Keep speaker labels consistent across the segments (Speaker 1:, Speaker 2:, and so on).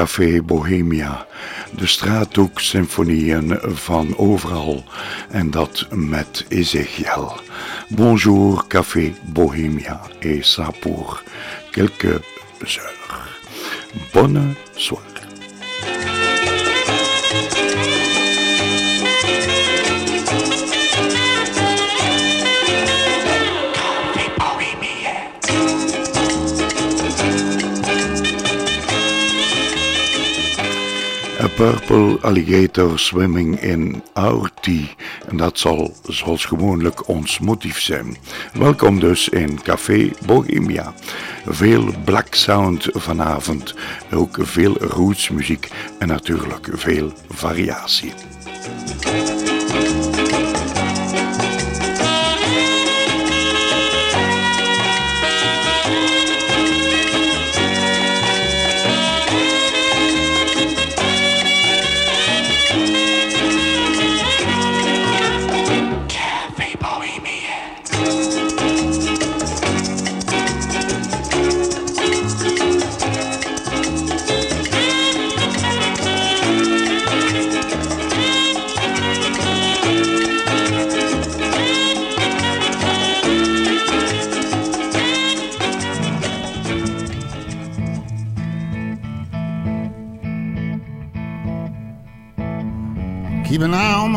Speaker 1: Café Bohemia. De straathoek-symfonieën van overal. En dat met Ezekiel. Bonjour Café Bohemia et ça pour quelques heures. Bonne soirée. Purple alligator swimming in our. En dat zal zoals gewoonlijk ons motief zijn. Welkom dus in Café Bohemia. Veel black sound vanavond. Ook veel rootsmuziek en natuurlijk veel variatie.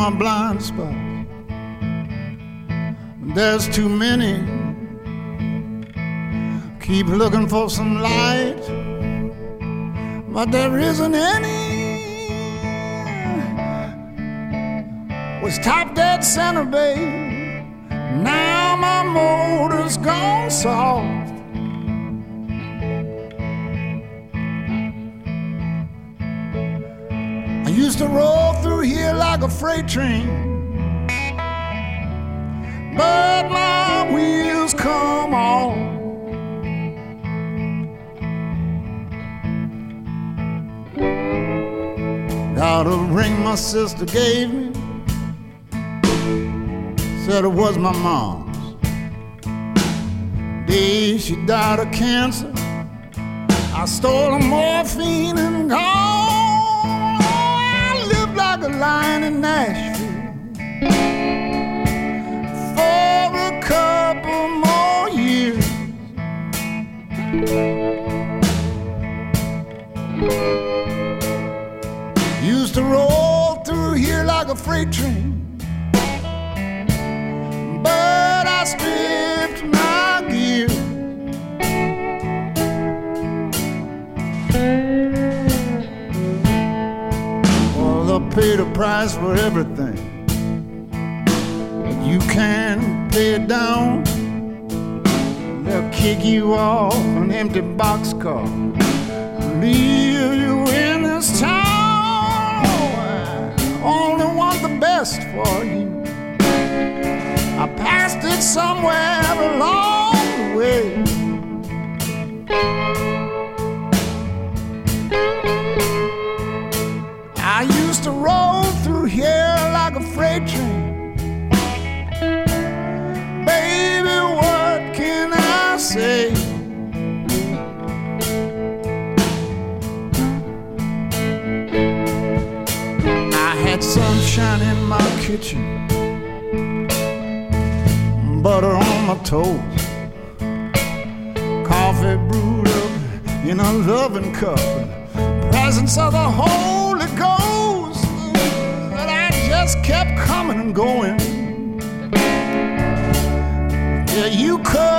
Speaker 2: My blind spots. There's too many. Keep looking for some light, but there isn't any. Was top dead center, babe. Now my motor's gone soft. I used to roll a freight train, but my wheels come off. Got a ring my sister gave me, said it was my mom's. Day she died of cancer, I stole her morphine and gone. Lion in Nashville for a couple more years. Used to roll through here like a freight train, but I stripped Pay the price for everything. You can't pay it down. They'll kick you off an empty boxcar. Leave you in this town. Only want the best for you. I passed it somewhere along the way. To roll through here like a freight train. Baby, what can I say? I had sunshine in my kitchen, butter on my toast, coffee brewed up in a loving cup, presence of the I just kept coming and going. Yeah, you couldn't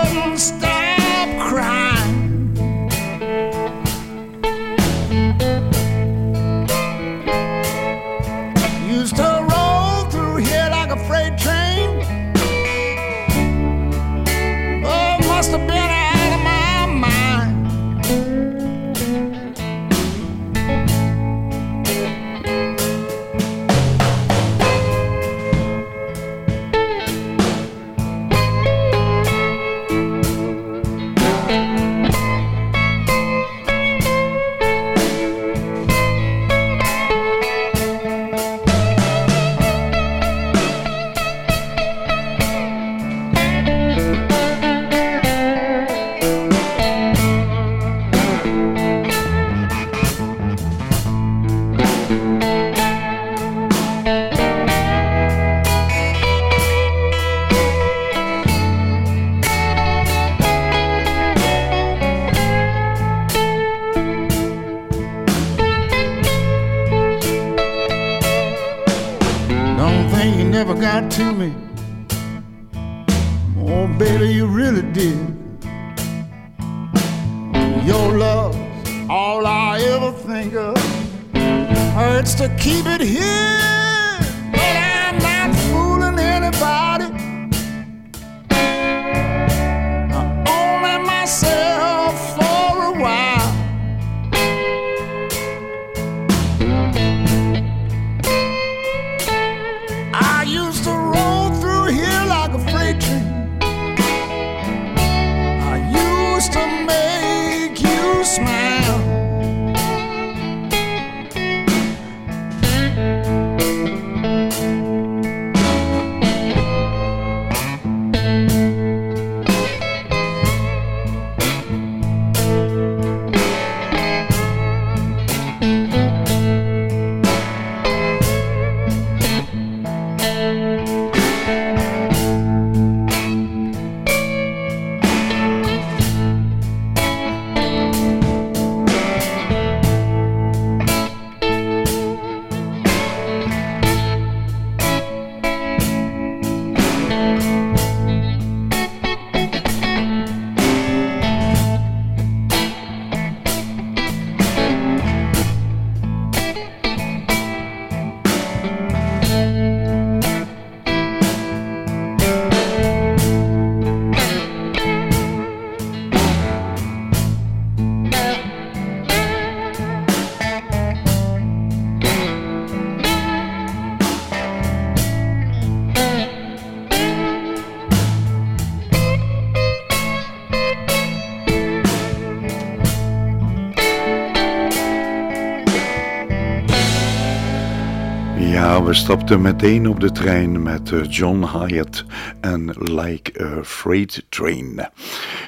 Speaker 1: stapte meteen op de trein met eh, John Hyatt en Like a Freight Train.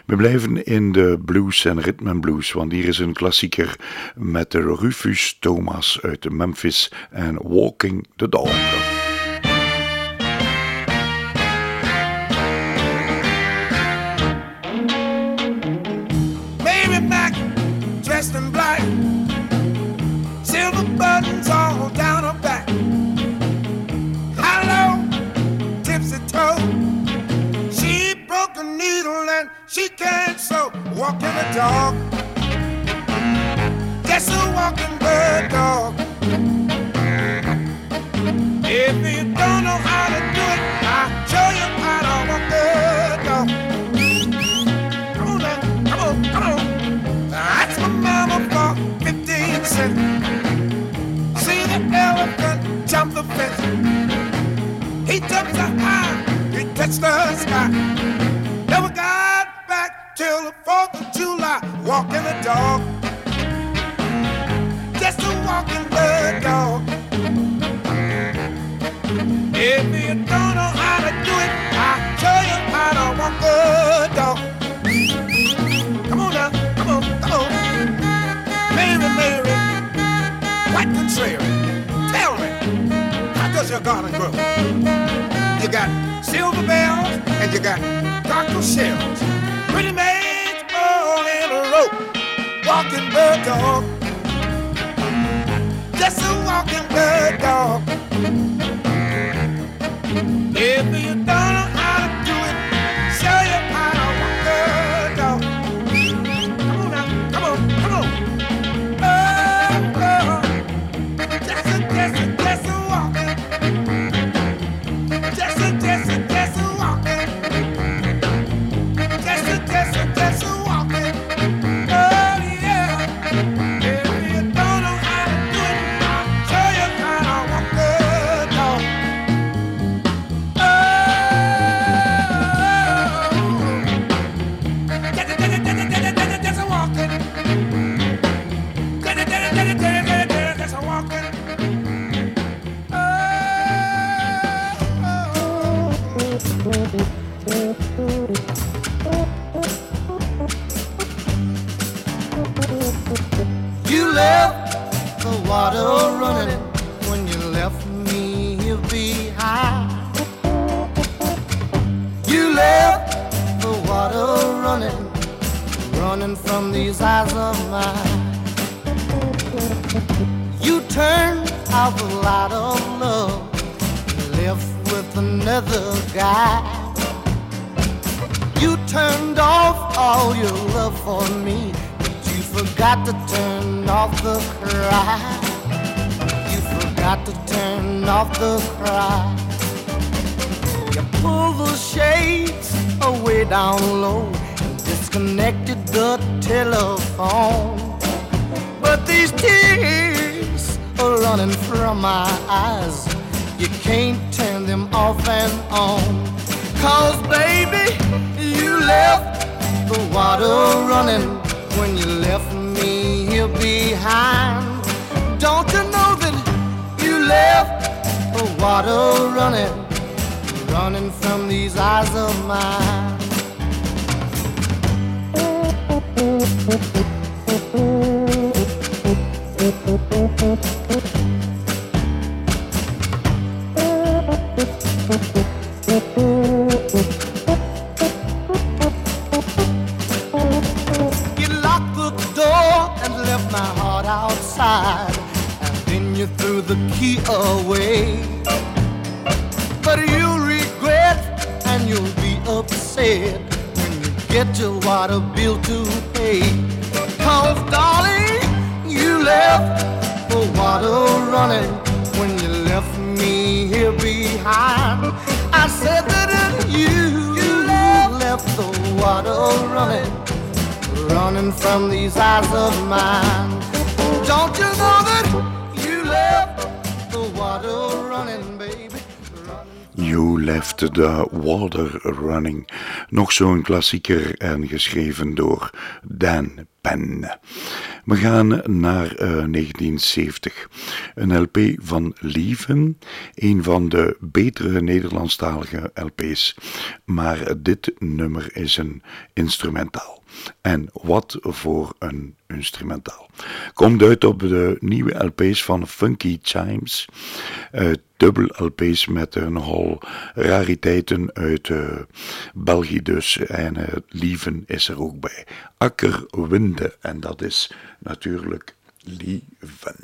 Speaker 1: We blijven in de blues en rhythm blues, want hier is een klassieker met Rufus Thomas uit Memphis en Walking the Dog.
Speaker 3: quite contrary. Tell me, how does your garden grow? You got silver bells and you got cockle shells. Pretty maids all in a row. Walking bird dog. Just a walking bird dog. If you don't
Speaker 1: Nog zo'n klassieker en geschreven door Dan Penn. We gaan naar eh, 1970. Een LP van Lieven, een van de betere Nederlandstalige LP's. Maar dit nummer is een instrumentaal. En wat voor een instrumentaal. Komt uit op de nieuwe LP's van Funky Chimes. Uh, dubbel LP's met een hol rariteiten uit eh, België dus. En Lieven is er ook bij. Akkerwinde. En dat is natuurlijk Lieven.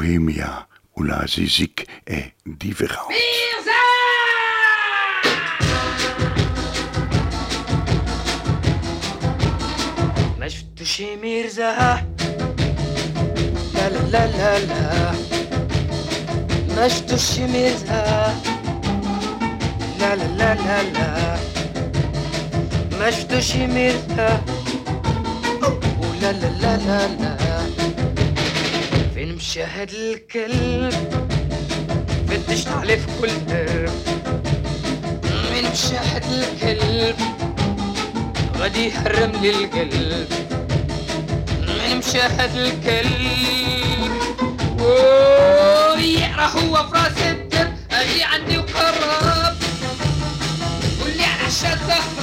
Speaker 1: Bohemia, où la musique est différente.
Speaker 4: ما شفتش ميرزا لا لا لا لا لا ما ميرزا لا لا لا لا لا ما ميرزا لا لا لا لا شهد الكلب بتشتعل في كل درب. من شهد الكلب غادي يحرم لي القلب. من مشاهد الكلب. يقرأ هو في راس الدب أجي عندي وقرب. واللي
Speaker 1: على الشاشه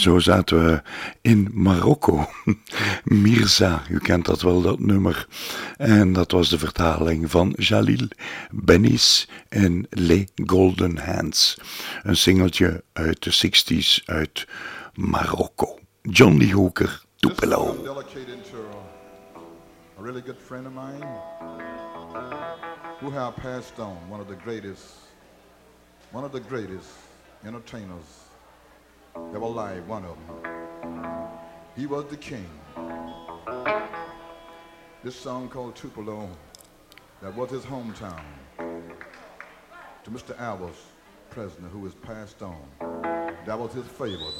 Speaker 1: zo zaten we in Marokko. Mirza, u kent dat wel, dat nummer. En dat was de vertaling van Jalil Benis en Les Golden Hands. Een singeltje uit de 60s uit Marokko. John Lee Hooker, Tupelo.
Speaker 5: a really good friend of mine who have passed on, one of the greatest, one of the greatest entertainers that were alive, one of them. He was the king. This song called Tupelo, that was his hometown. To Mr. Albers, president, who is passed on. That was his favorite.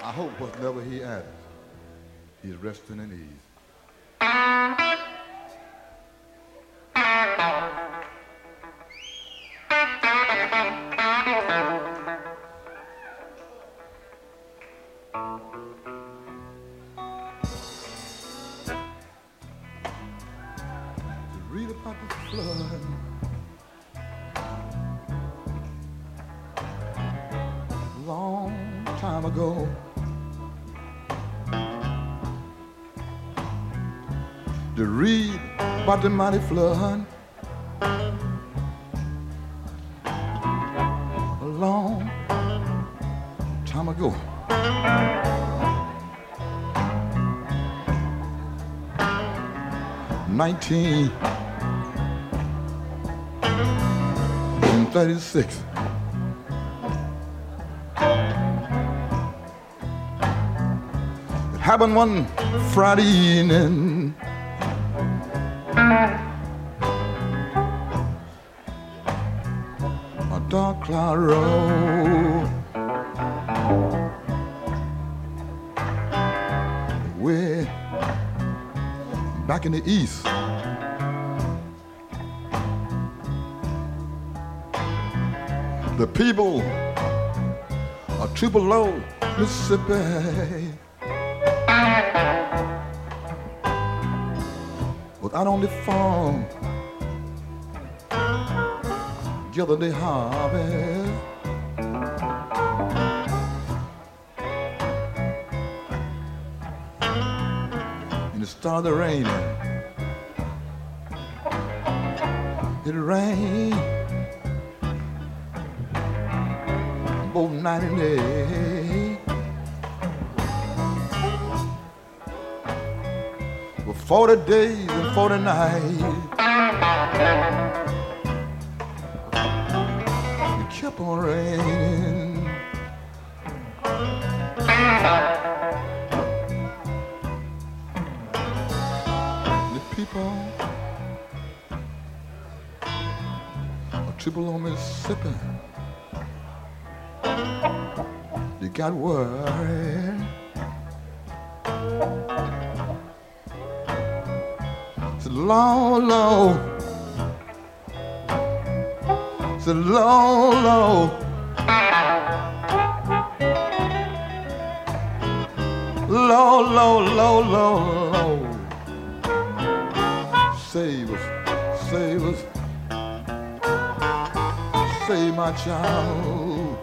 Speaker 5: I hope whatever he added, he's resting in ease. The mighty flood. A long time ago. Nineteen thirty-six. It happened one Friday evening. In the east. The people are too below Mississippi. But on the farm, gather the harvest. Started raining. it rain both night and day. For 40 days and 40 nights, it kept on raining. They got worried. Said, low, low. Said, low, low. Save my child.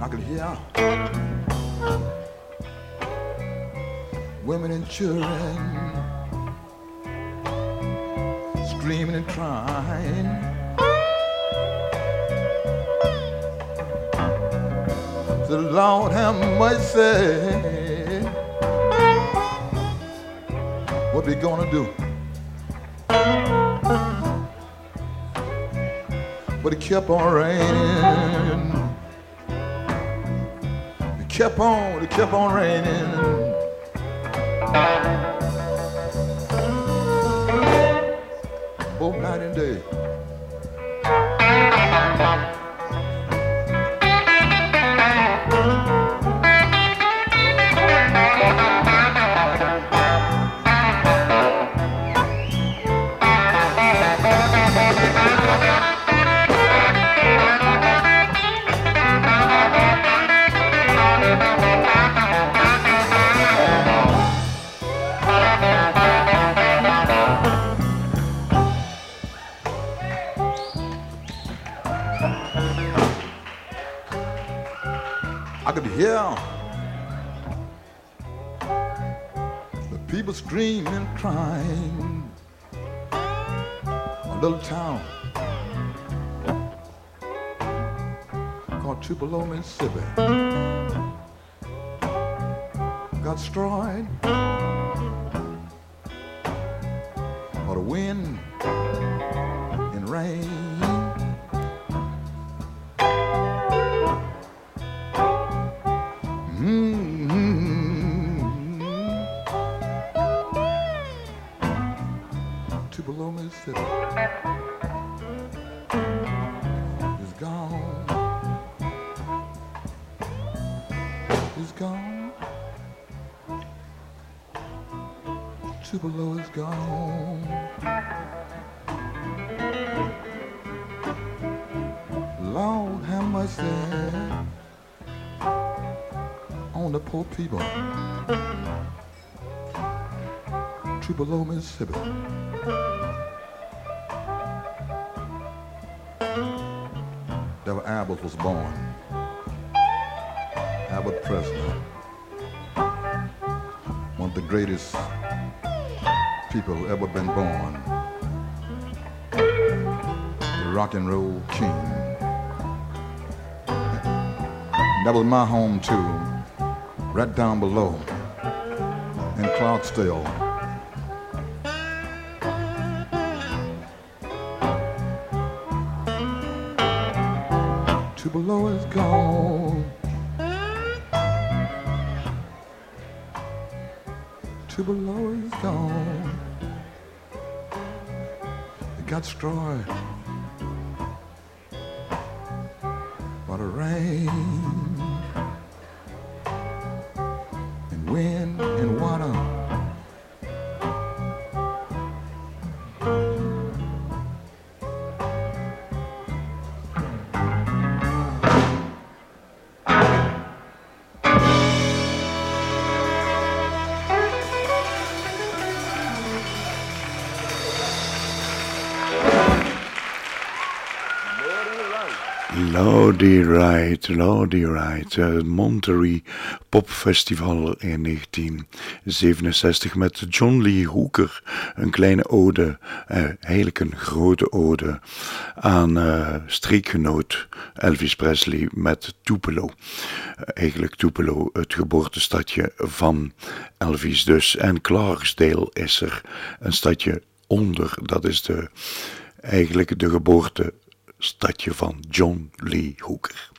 Speaker 5: I could hear women and children screaming and crying. The Lord have mercy. What we gonna do? Kept on raining. It kept on, it kept on raining. Both night and day. Hear the people screaming crying. A little town called Tupelo, Mississippi. Got destroyed. By the wind people. Tupelo, Mississippi. Devil Abbott was born. Abbott Presley. One of the greatest people who ever been born. The rock and roll king. That was my home too, right down below in Clarksdale. Tupelo is gone. Tupelo is gone. It got destroyed
Speaker 1: Lordy Ride, Lordy Ride, het Monterey Pop Festival in 1967 met John Lee Hooker. Een kleine ode, eh, eigenlijk een grote ode aan uh, streekgenoot Elvis Presley met Tupelo. eigenlijk Tupelo, het geboortestadje van Elvis dus. En Clarksdale is er een stadje onder, dat is de, eigenlijk de geboorte stadje van John Lee Hooker.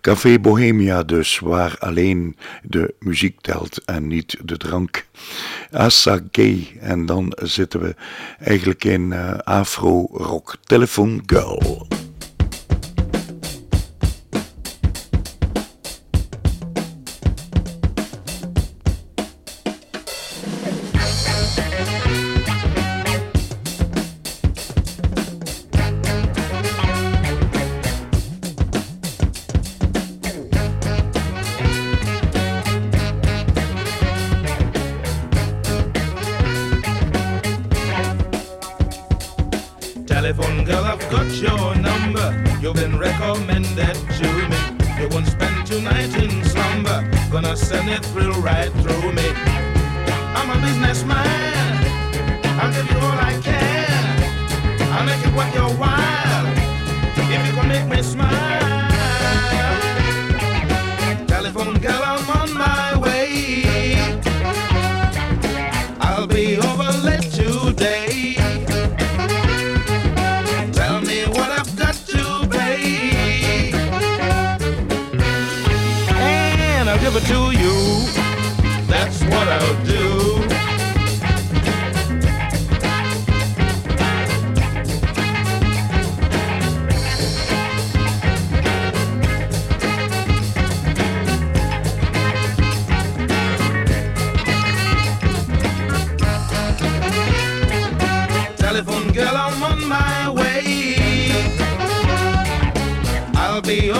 Speaker 1: Café Bohemia dus, waar alleen de muziek telt en niet de drank. Gay, en dan zitten we eigenlijk in uh, afro-rock. Telephone Girl.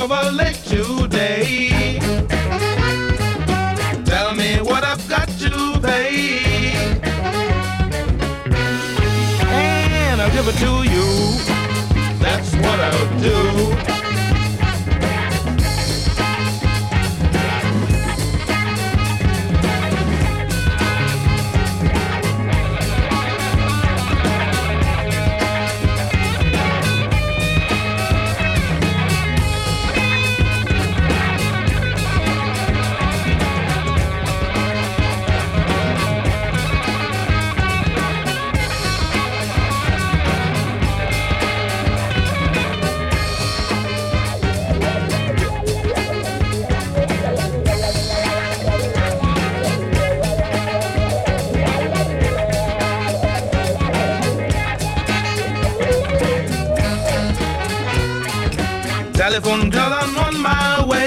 Speaker 1: over late
Speaker 6: today. Tell me what I've got to pay. And I'll give it to you. That's what I'll do.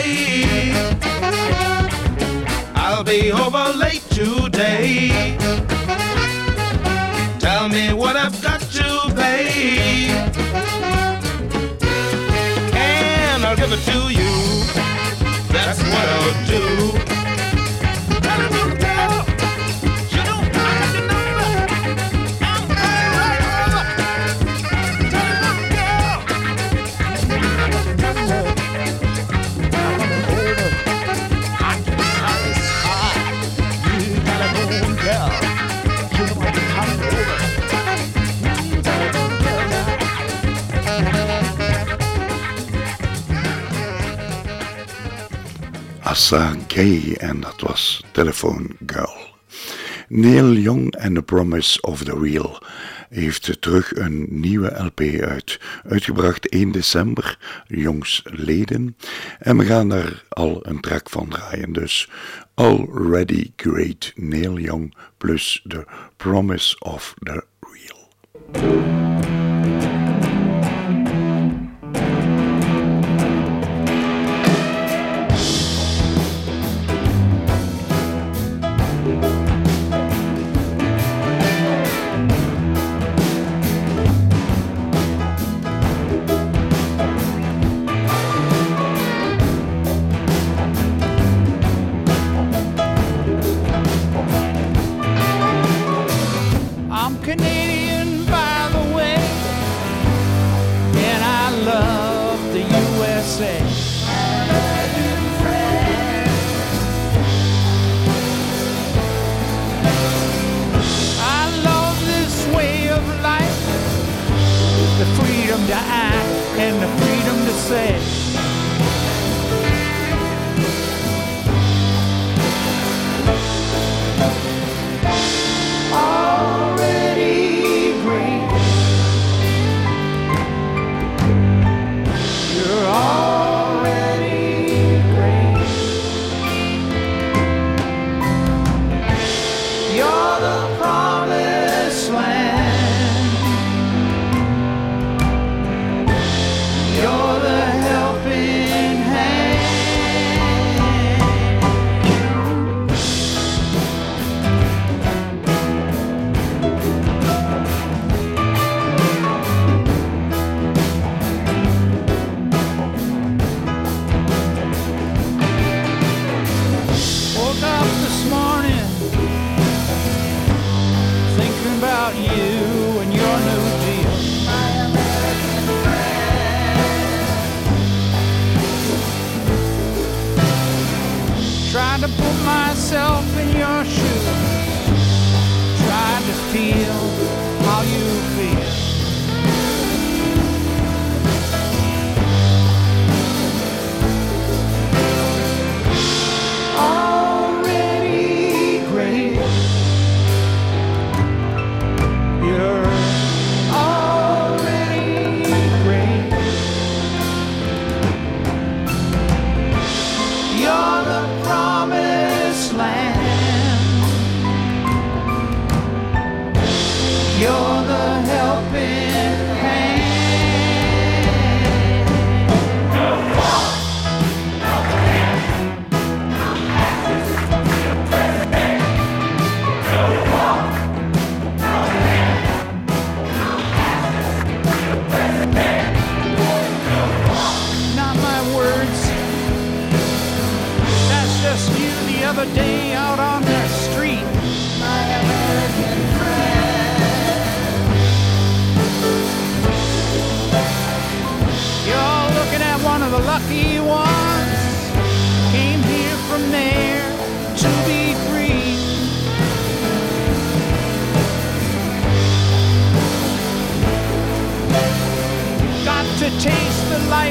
Speaker 6: Hey.
Speaker 1: En dat was Telephone Girl. Neil Young and the Promise of the Real heeft terug een nieuwe LP uit. Uitgebracht 1 december, jongsleden. En we gaan daar al een track van draaien. Dus Already Great Neil Young plus The Promise of the Real.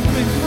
Speaker 7: Life in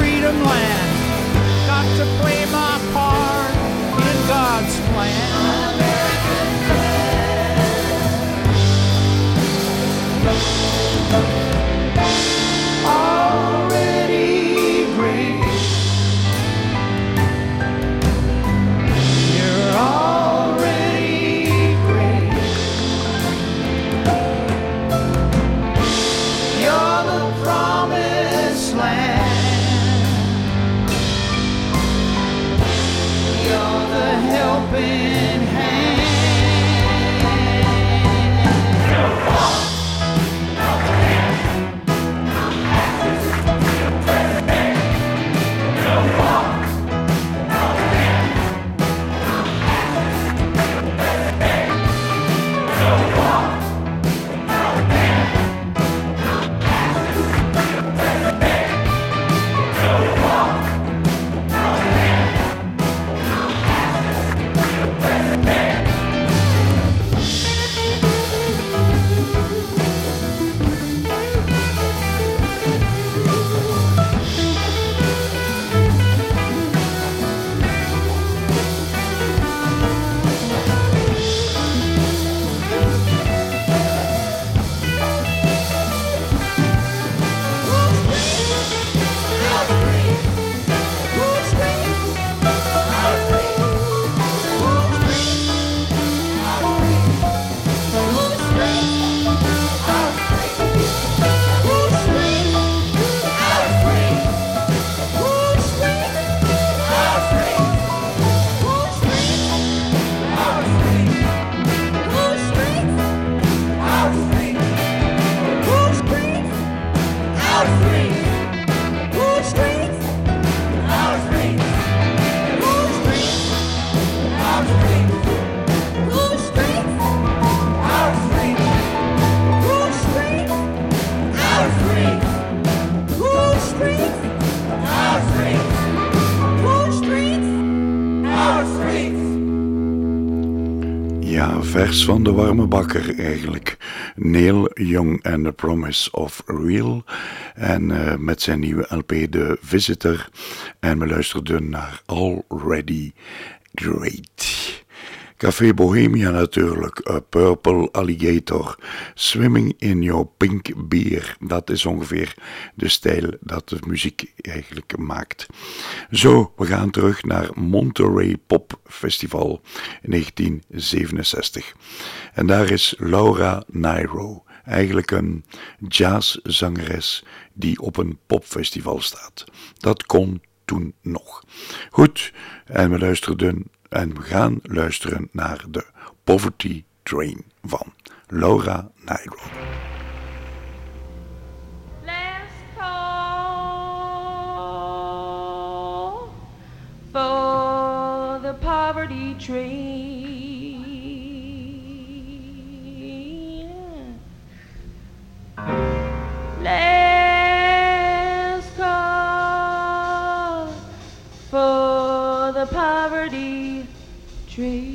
Speaker 1: vers van de warme bakker eigenlijk. Neil Young and the Promise of Real. En uh, met zijn nieuwe LP The Visitor. En we luisterden naar Already Great. Café Bohemia natuurlijk, A Purple Alligator, Swimming in Your Pink Beer. Dat is ongeveer de stijl dat de muziek eigenlijk maakt. Zo, we gaan terug naar Monterey Pop Festival in 1967. En daar is Laura Nairo, eigenlijk een jazzzangeres die op een popfestival staat. Dat kon toen nog. Goed, en we luisterden en we gaan luisteren naar de Poverty Train van Laura
Speaker 8: call for the poverty train. tree.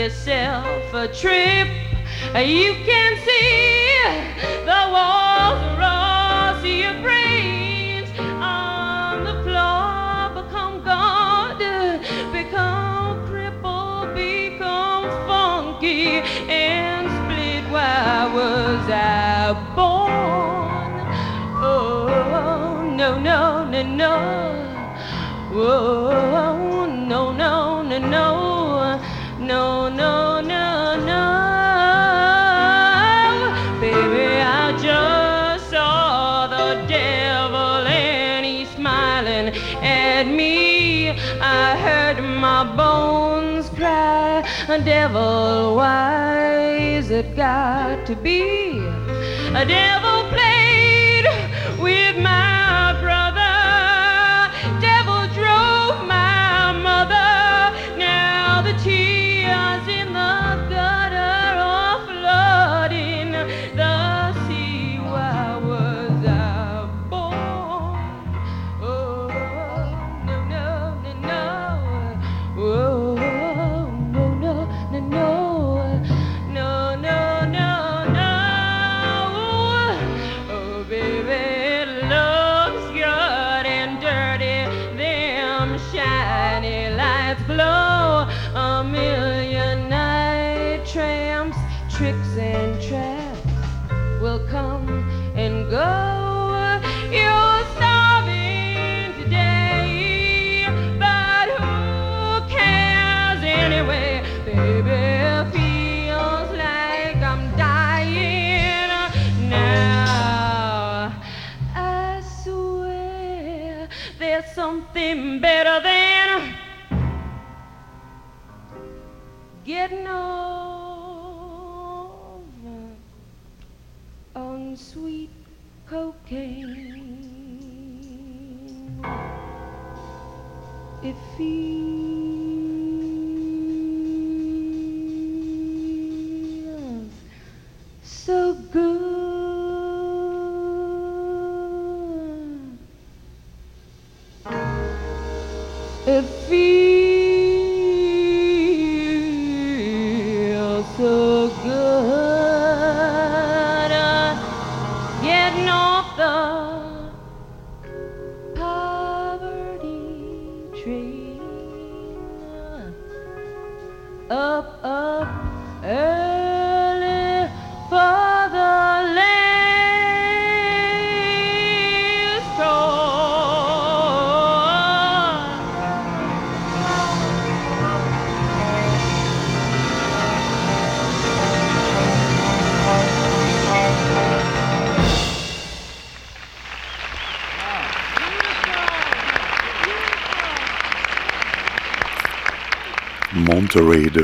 Speaker 8: Yourself a trip. You can see the walls across your brains on the floor become God, become crippled, become funky and split. Why was I born? Oh no no no no. Oh
Speaker 9: sky.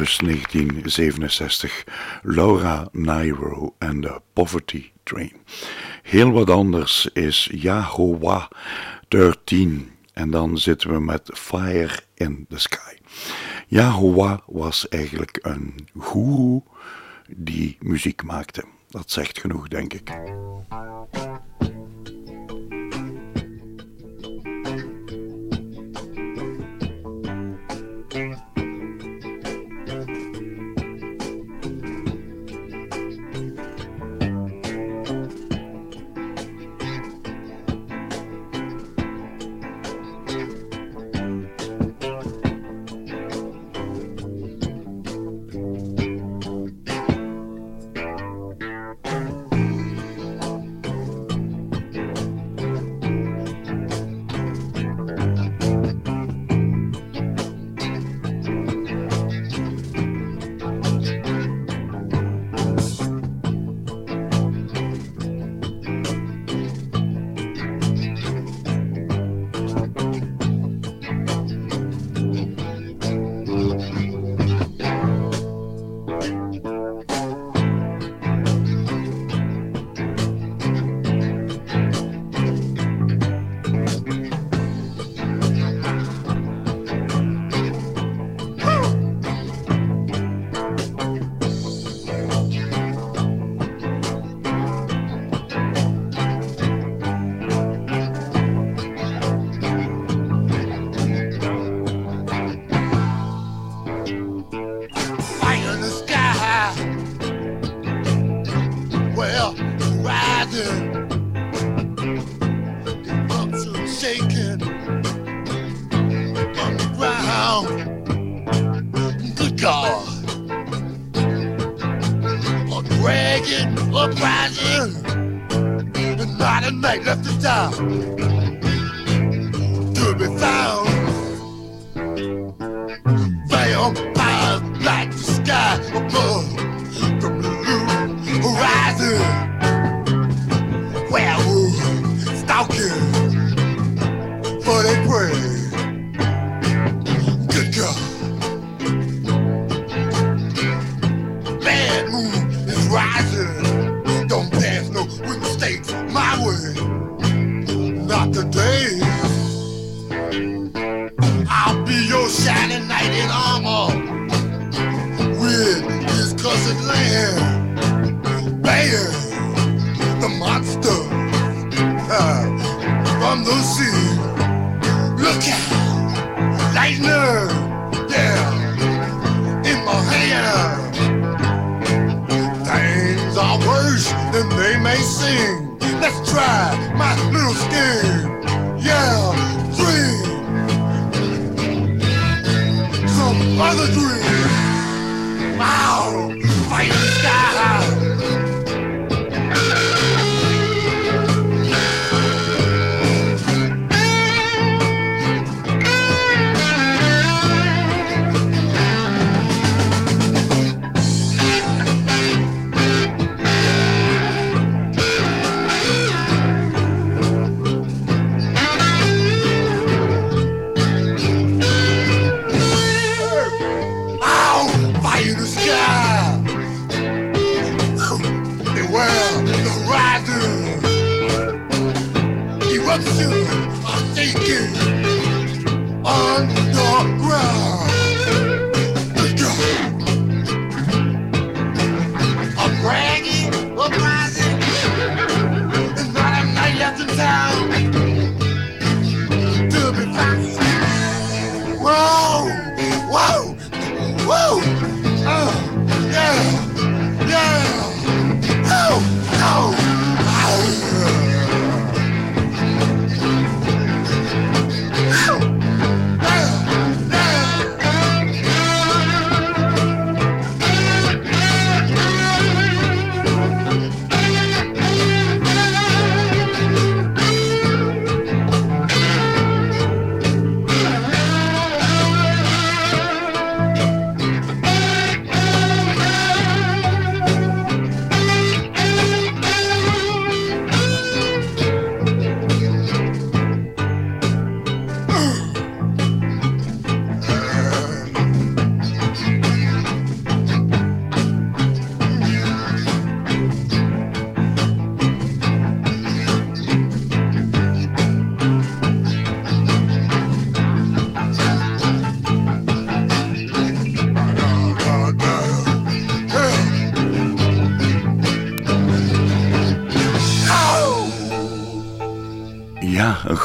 Speaker 9: 1967, Laura Nairo en de Poverty Train. Heel wat anders is Yahowah 13 en dan zitten we met Fire in the Sky. Yahowah was eigenlijk een goeroe die muziek maakte. Dat zegt genoeg, denk ik.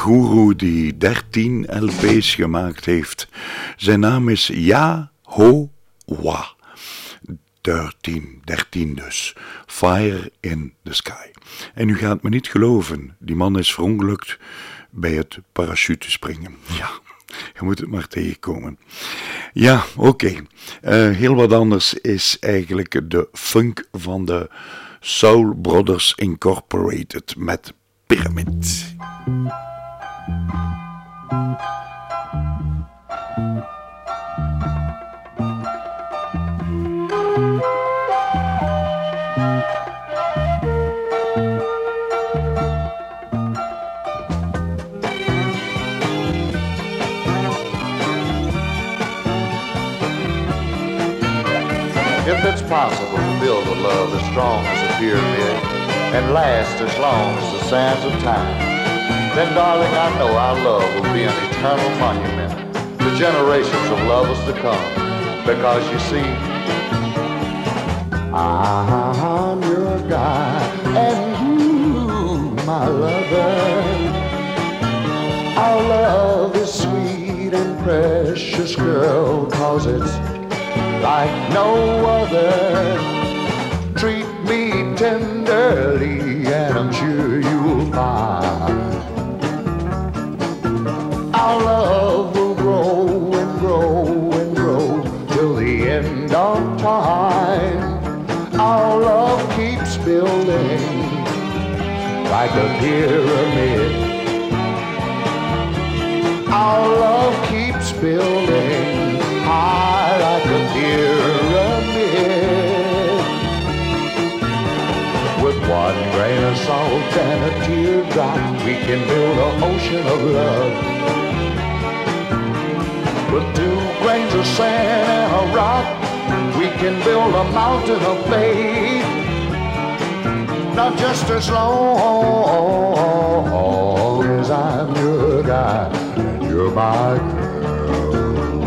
Speaker 1: Goeroe die 13 LP's gemaakt heeft. Zijn naam is Yahowa. 13, 13 dus. Fire in the Sky. En u gaat me niet geloven, die man is verongelukt bij het parachutespringen. Ja, je moet het maar tegenkomen. Ja, oké. Eh, heel wat anders is eigenlijk de funk van de Soul Brothers Incorporated met Pyramid.
Speaker 10: If it's possible to build a love as strong as a pyramid and last as long as the sands of time, then darling, I know our love will be an eternal monument to generations of lovers to come. Because you see, I'm your guy and you my lover. Our love is sweet and precious, girl, cause it's like no other. Treat me tenderly, and I'm sure you'll find our love will grow and grow and grow till the end of time. Our love keeps building like a pyramid. Our love keeps building high like a pyramid. With one grain of salt and a teardrop, we can build an ocean of love. With two grains of sand and a rock, we can build a mountain of faith. Not just as long as I'm your guy and you're my girl.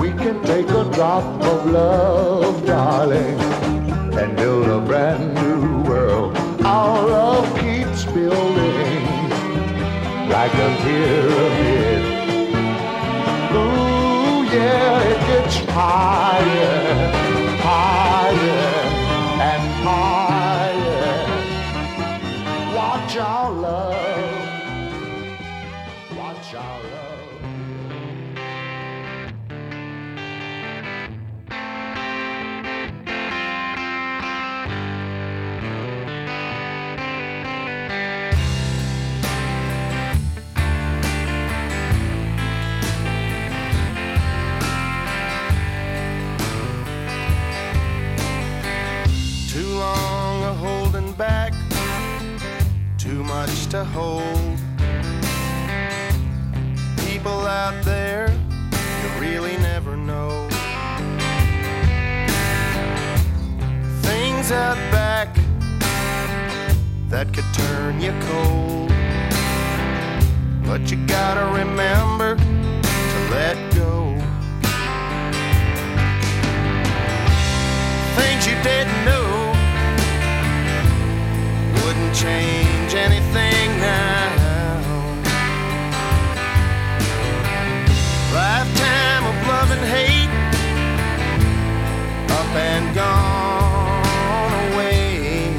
Speaker 10: We can take a drop of love, darling, and build a brand new world. Our love keeps building like a pyramid. Higher,
Speaker 11: to hold. People out there, you really never know. Things out back that could turn you cold. But you gotta remember to let go. Things you didn't know wouldn't change anything now. Lifetime of love and hate, up and gone away.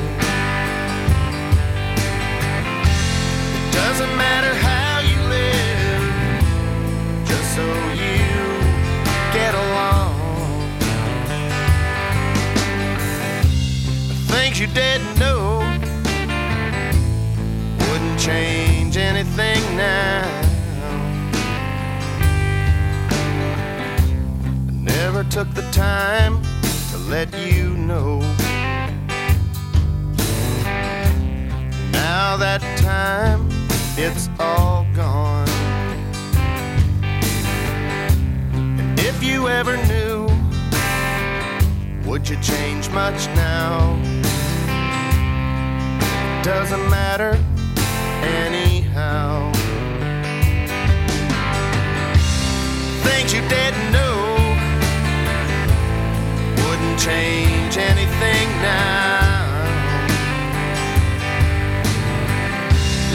Speaker 11: It doesn't matter how you live, just so you get along. things you didn't now. I never took the time to let you know. Now that time, it's all gone. And if you ever knew, would you change much now? Doesn't matter anyhow. Things you didn't know wouldn't change anything now.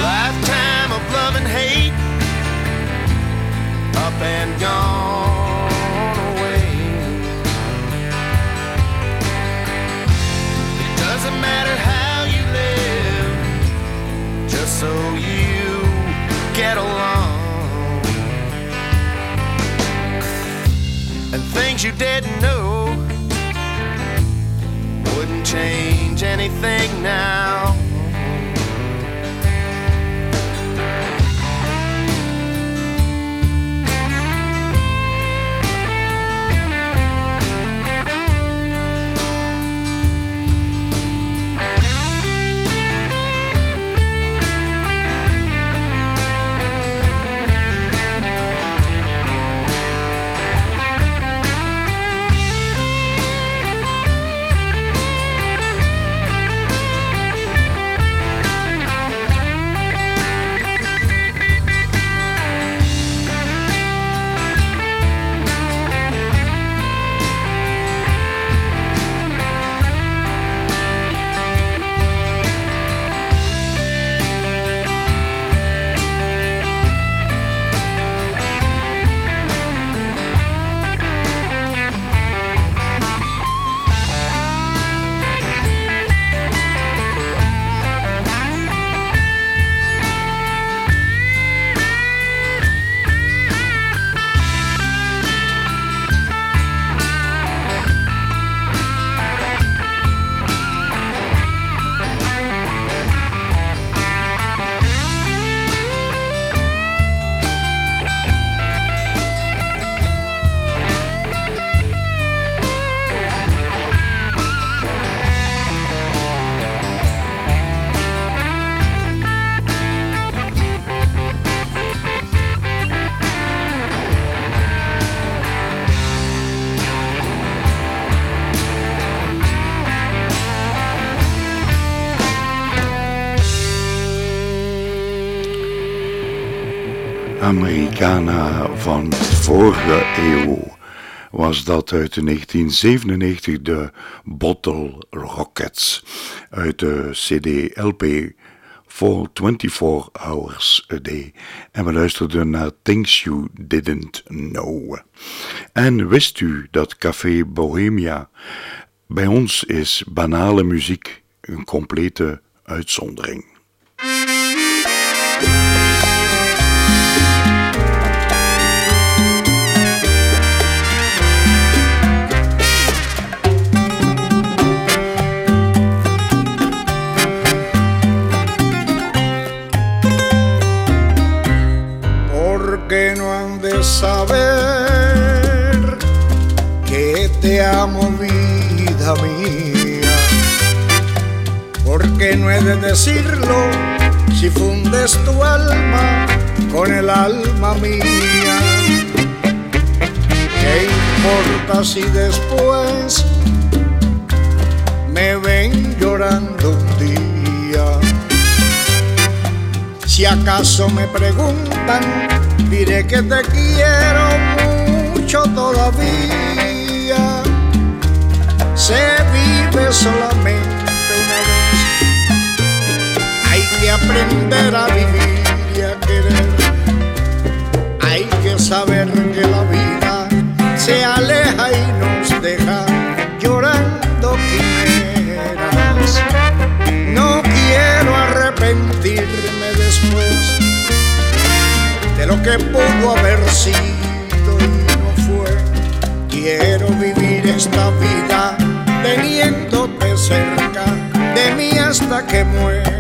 Speaker 11: Lifetime of love and hate, up and gone. Things you didn't know wouldn't change anything now.
Speaker 1: Was dat uit de 1997 de Bottle Rockets uit de CD-LP for 24 Hours a Day. En we luisterden naar Things You Didn't Know. En wist u dat Café Bohemia bij ons is banale muziek een complete uitzondering.
Speaker 12: No he de decirlo si fundes tu alma con el alma mía. ¿Qué importa si después me ven llorando un día? Si acaso me preguntan, diré que te quiero mucho todavía. Se vive solamente que aprender a vivir y a querer. Hay que saber que la vida se aleja y nos deja llorando quimeras. No quiero arrepentirme después de lo que pudo haber sido y no fue. Quiero vivir esta vida teniéndote cerca de mí hasta que muera.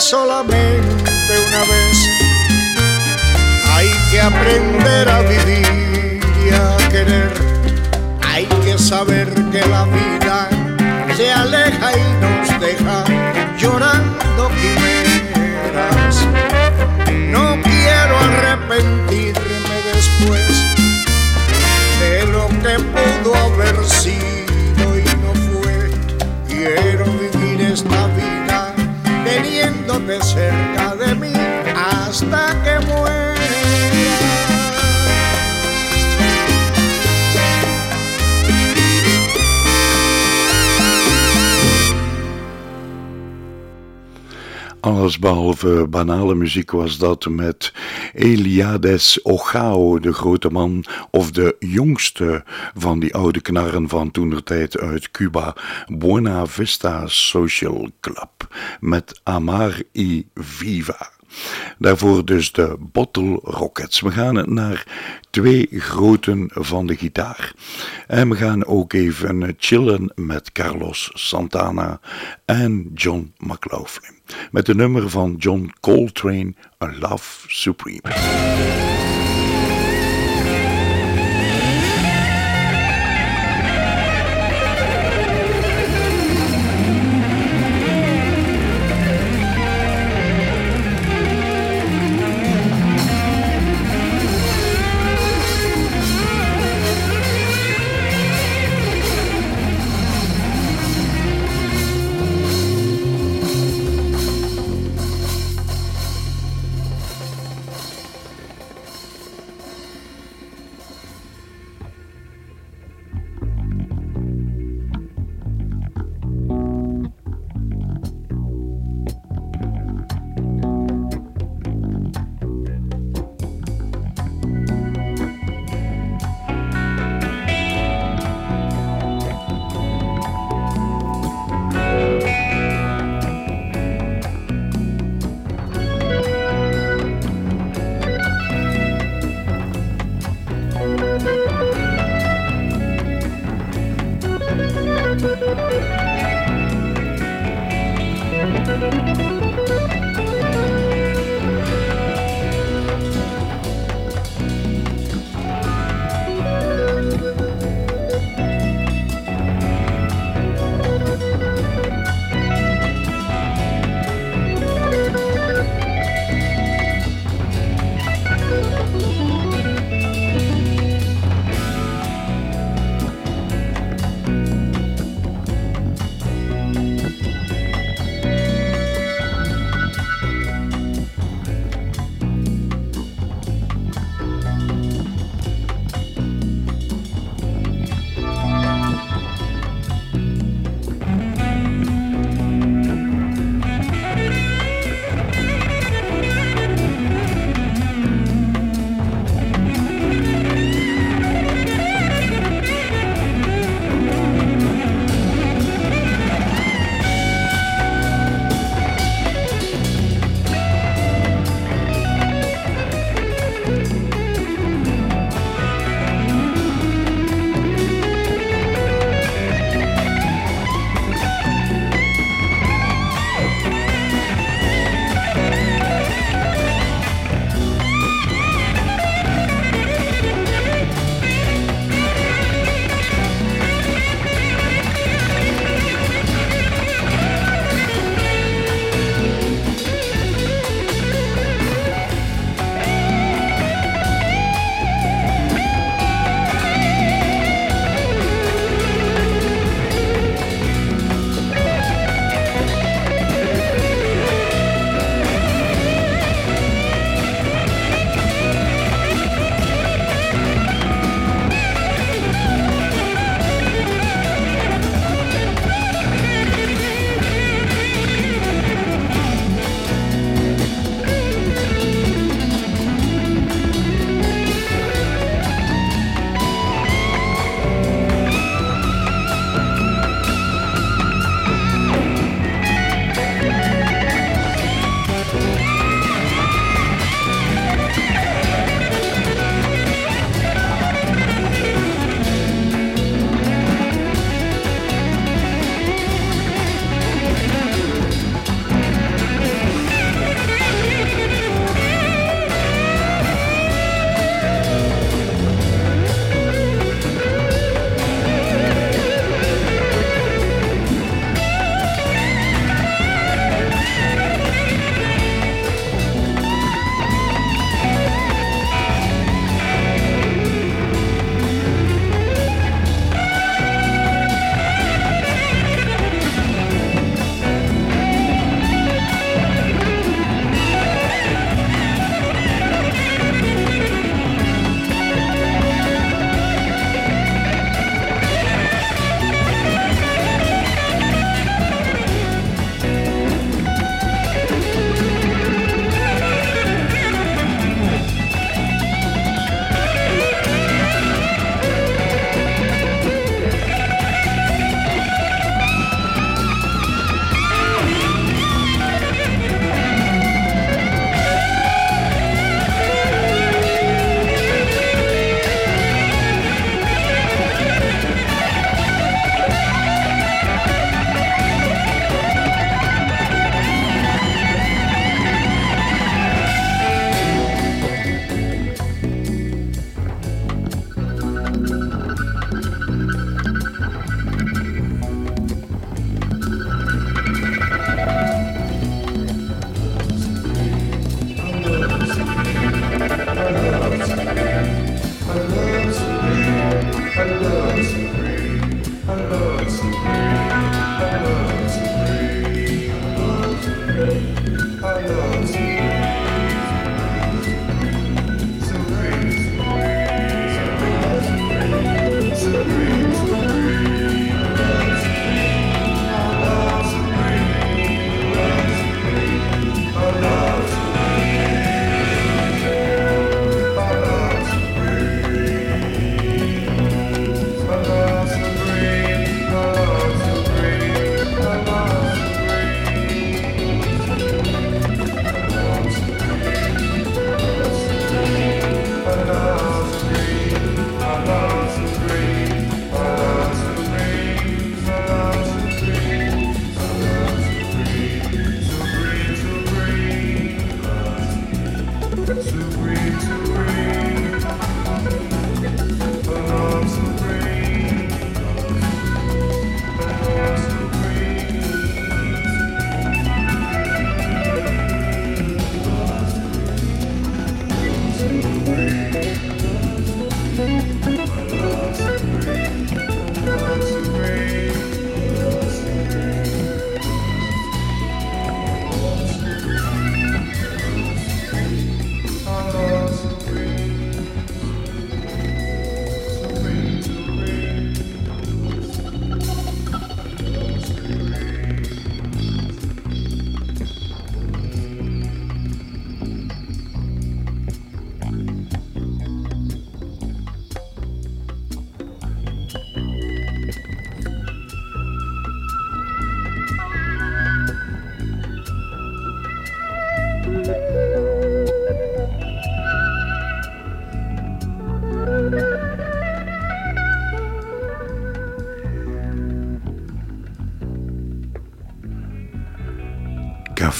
Speaker 12: Solamente una vez. Hay que aprender a vivir y a querer. Hay que saber que la vida se aleja y
Speaker 1: Alles behalve banale muziek was dat met Eliades Ogao, de grote man of de jongste van die oude knarren van toenertijd uit Cuba, Buena Vista Social Club, met Amar y Viva. Daarvoor dus de Bottle Rockets. We gaan naar twee groten van de gitaar. En we gaan ook even chillen met Carlos Santana en John McLaughlin. Met de nummer van John Coltrane, A Love Supreme.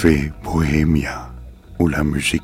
Speaker 8: Café Bohemia, où la musique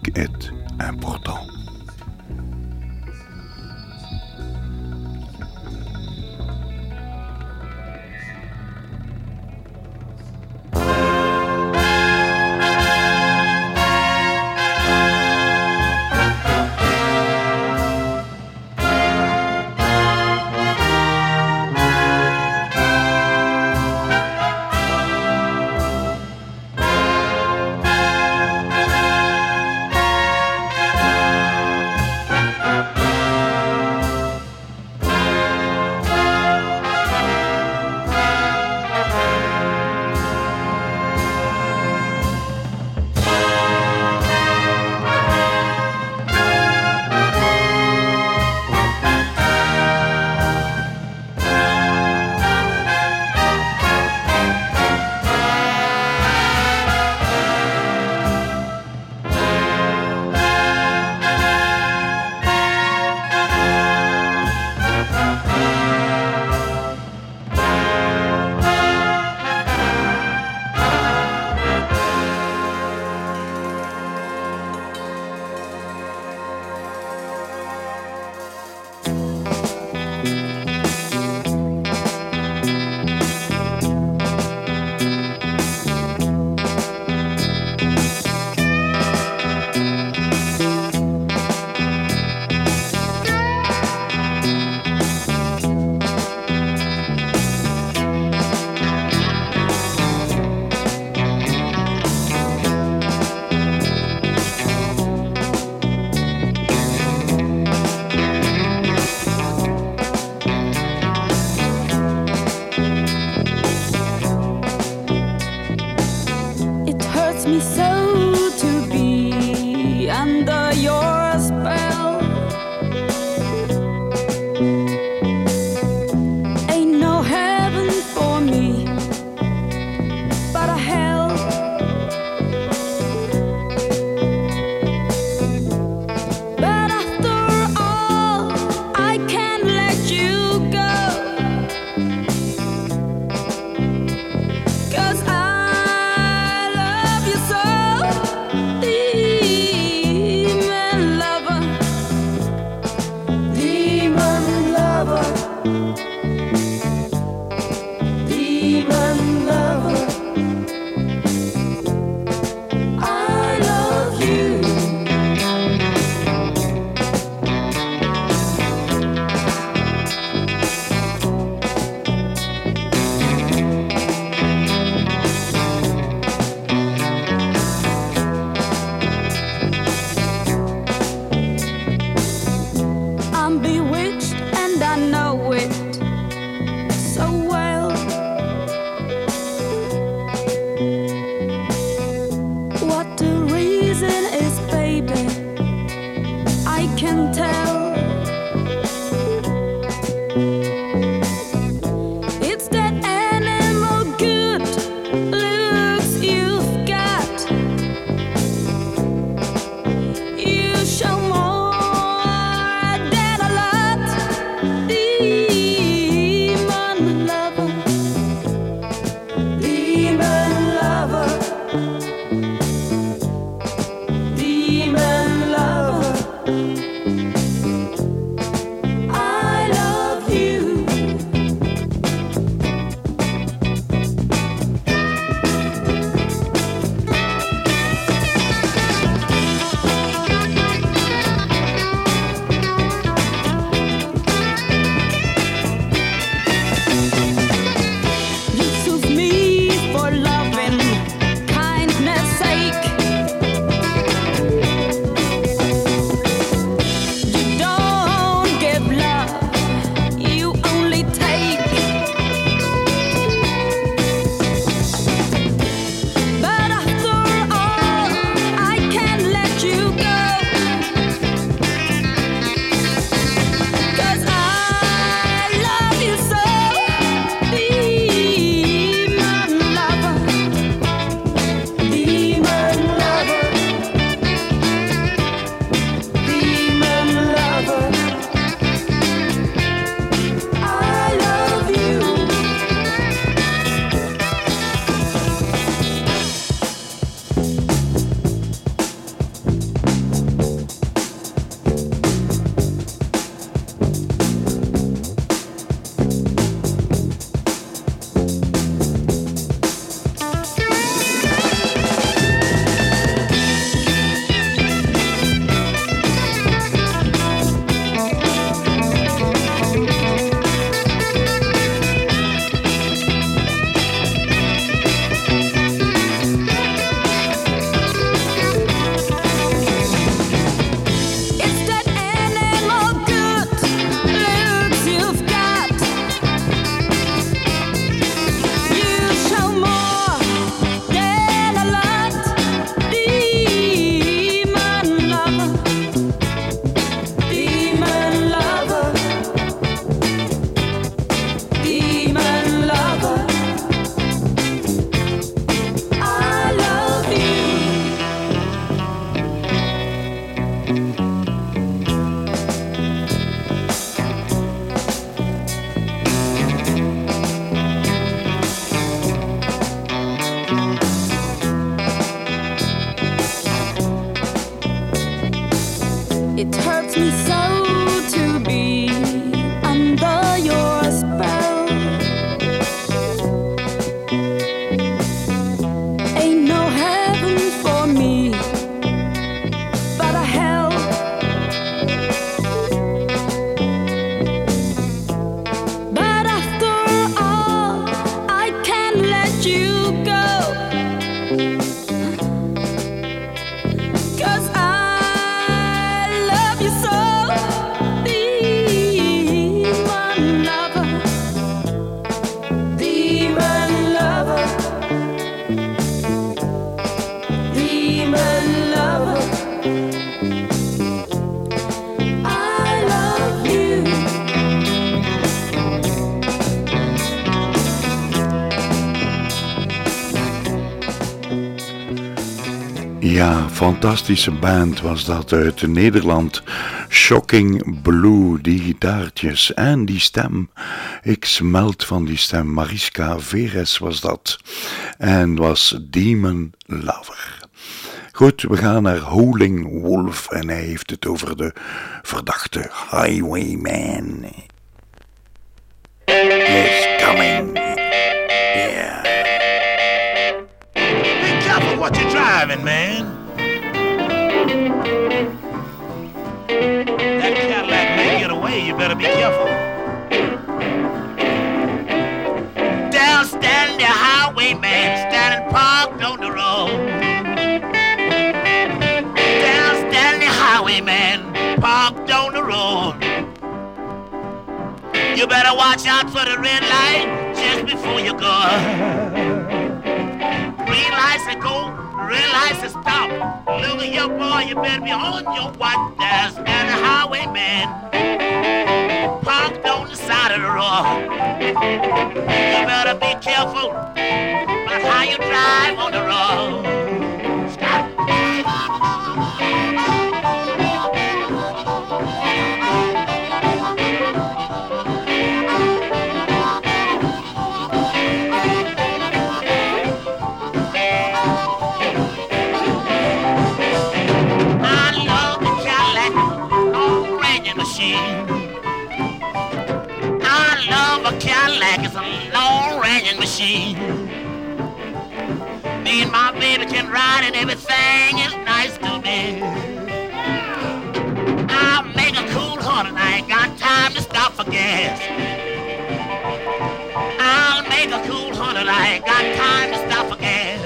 Speaker 1: fantastische band was dat uit Nederland. Shocking Blue, die gitaartjes en die stem. Ik smelt van die stem. Mariska Veres was dat. En was Demon Lover. Goed, we gaan naar Howling Wolf en hij heeft het over de verdachte Highwayman.
Speaker 9: For the red light just before you go. Green lights to go, red lights to stop. Look at your boy, you better be on your watch. There's an highwayman parked on the side of the road. You better be careful about how you drive on the road. Can ride and everything is nice to me. I'll make a cool and I ain't got time to stop for gas. I'll make a cool and I ain't got time to stop for gas.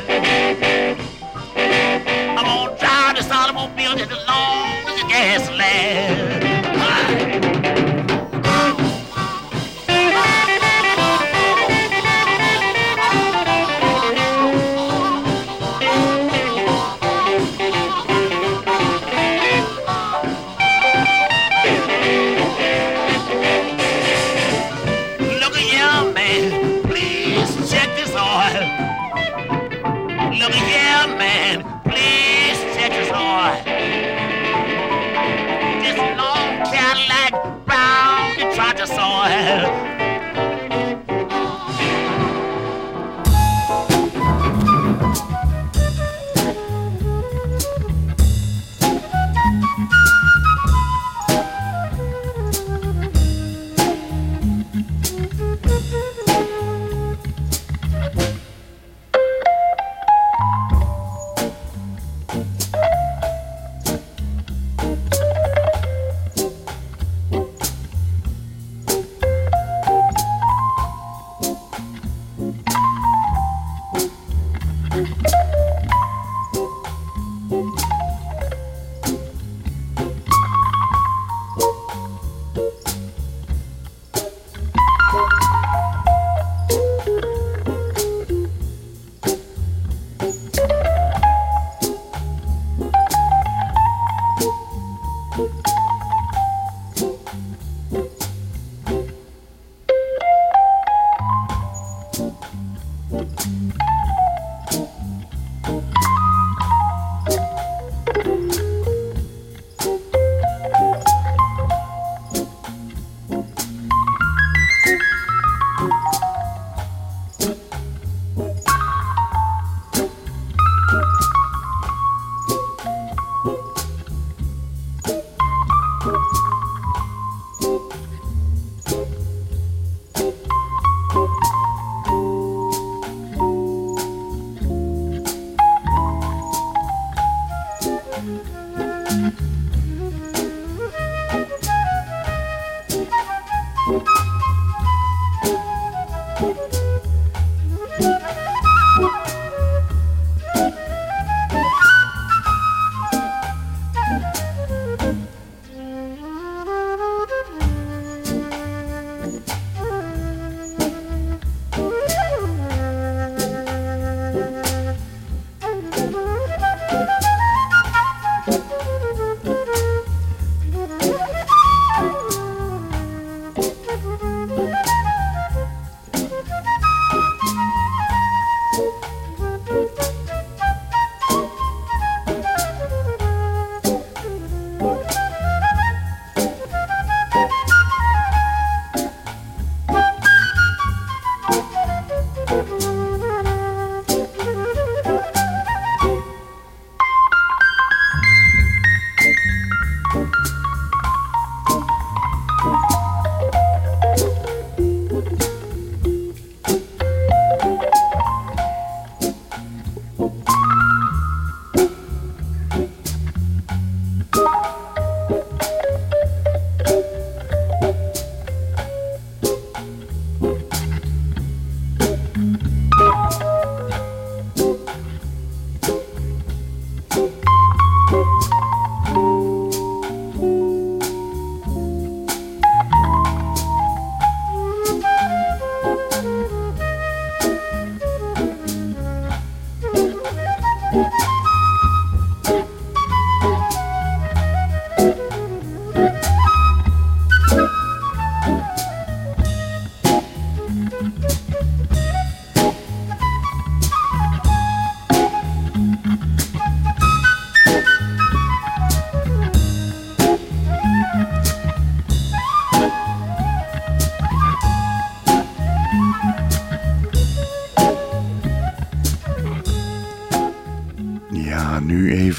Speaker 9: I'm gonna drive this automobile just as long as the gas lasts.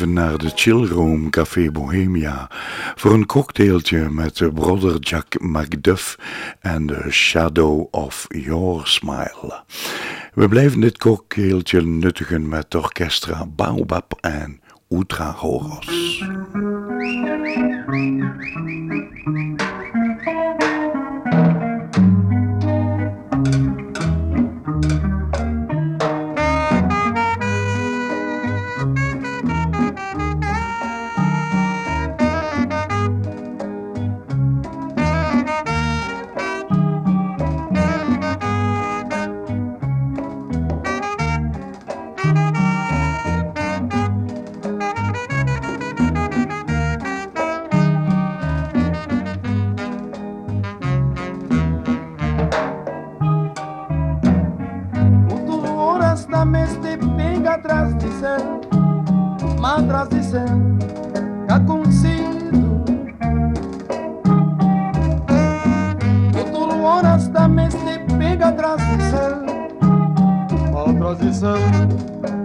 Speaker 13: Naar de chillroom Café Bohemia voor een cocktailtje met Brother Jack Macduff en The Shadow of Your Smile. We blijven dit cocktailtje nuttigen met orchestra Baobab en Ultra Horos.
Speaker 14: reason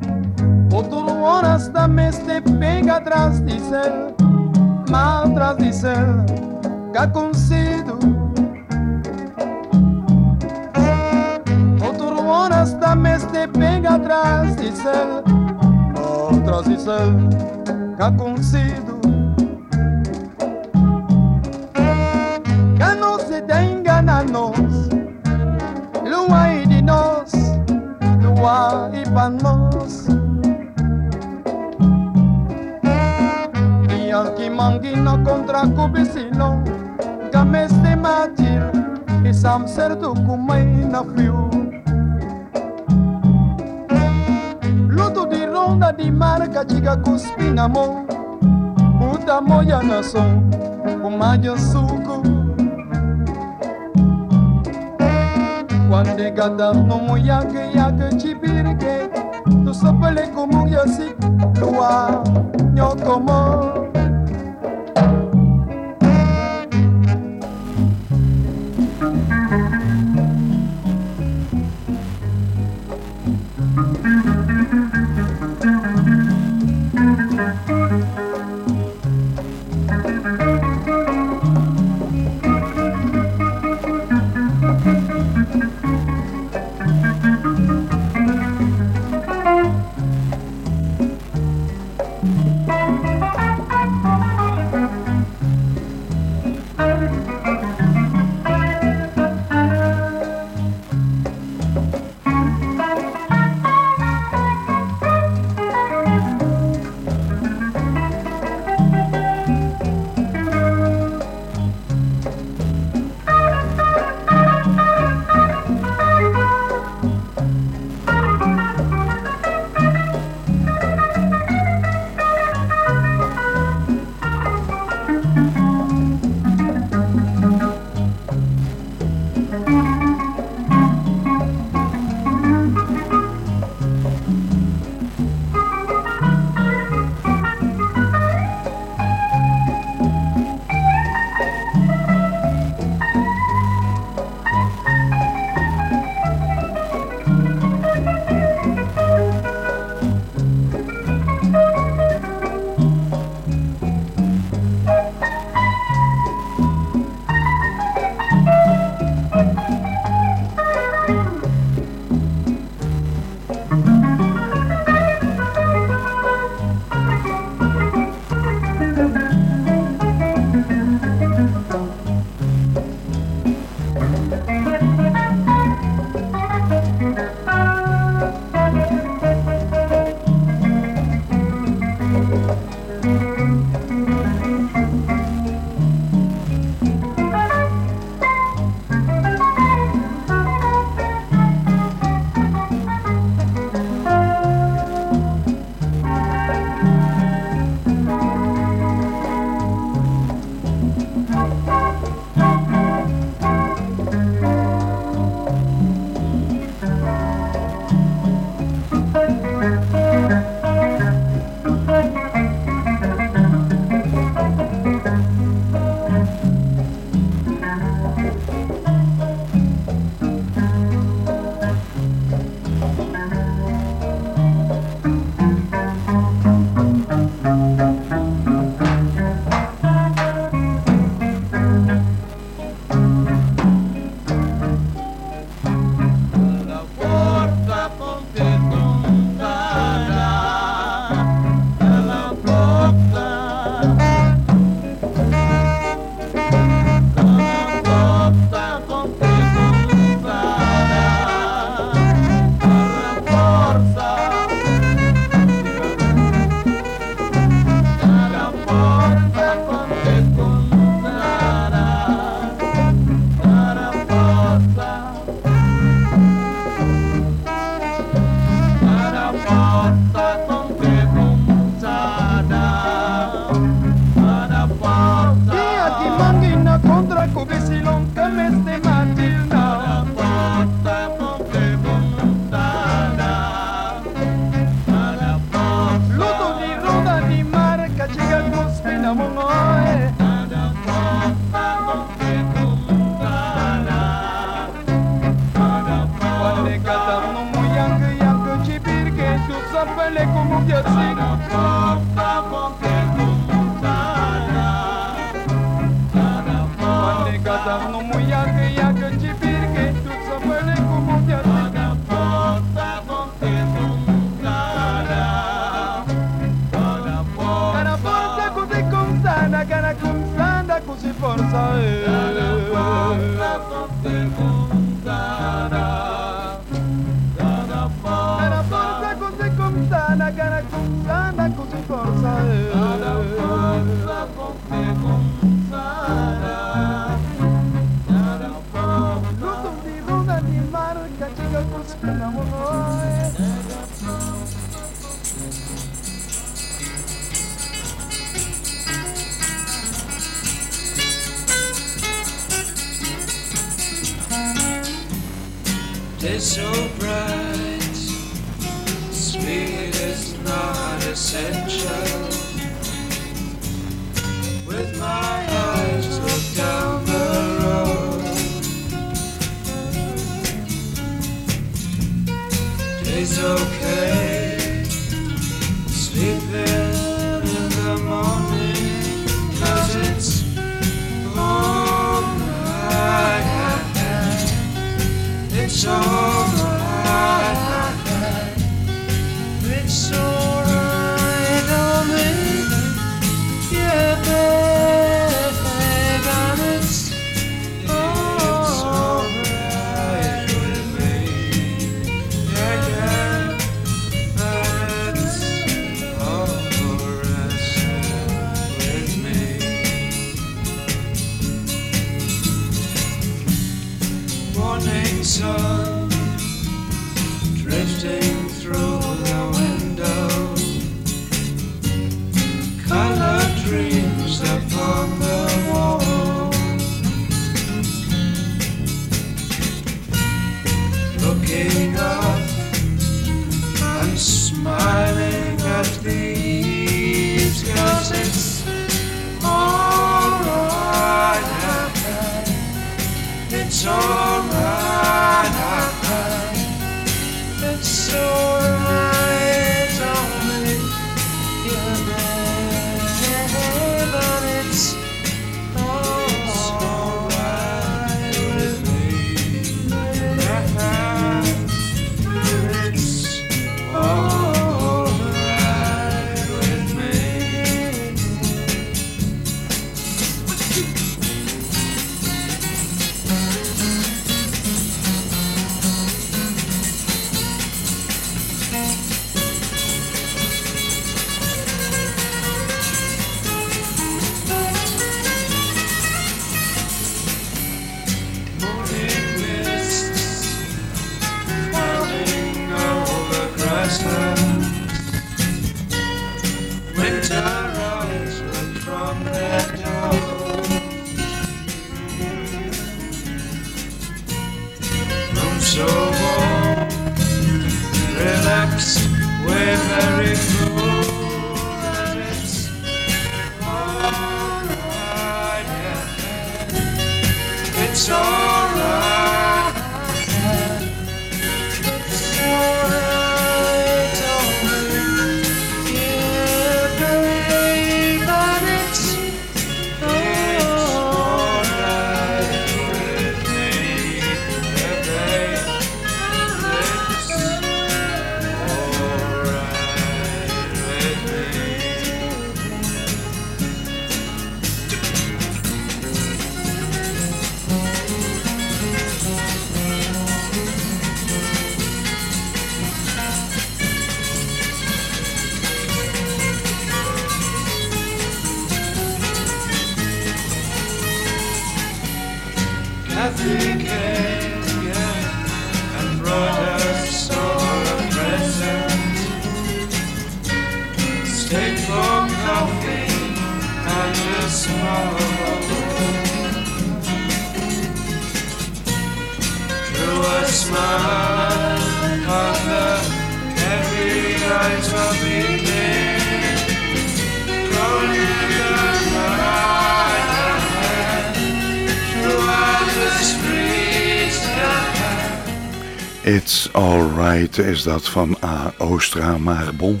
Speaker 14: Is
Speaker 1: dat van A. Oostra Marbon.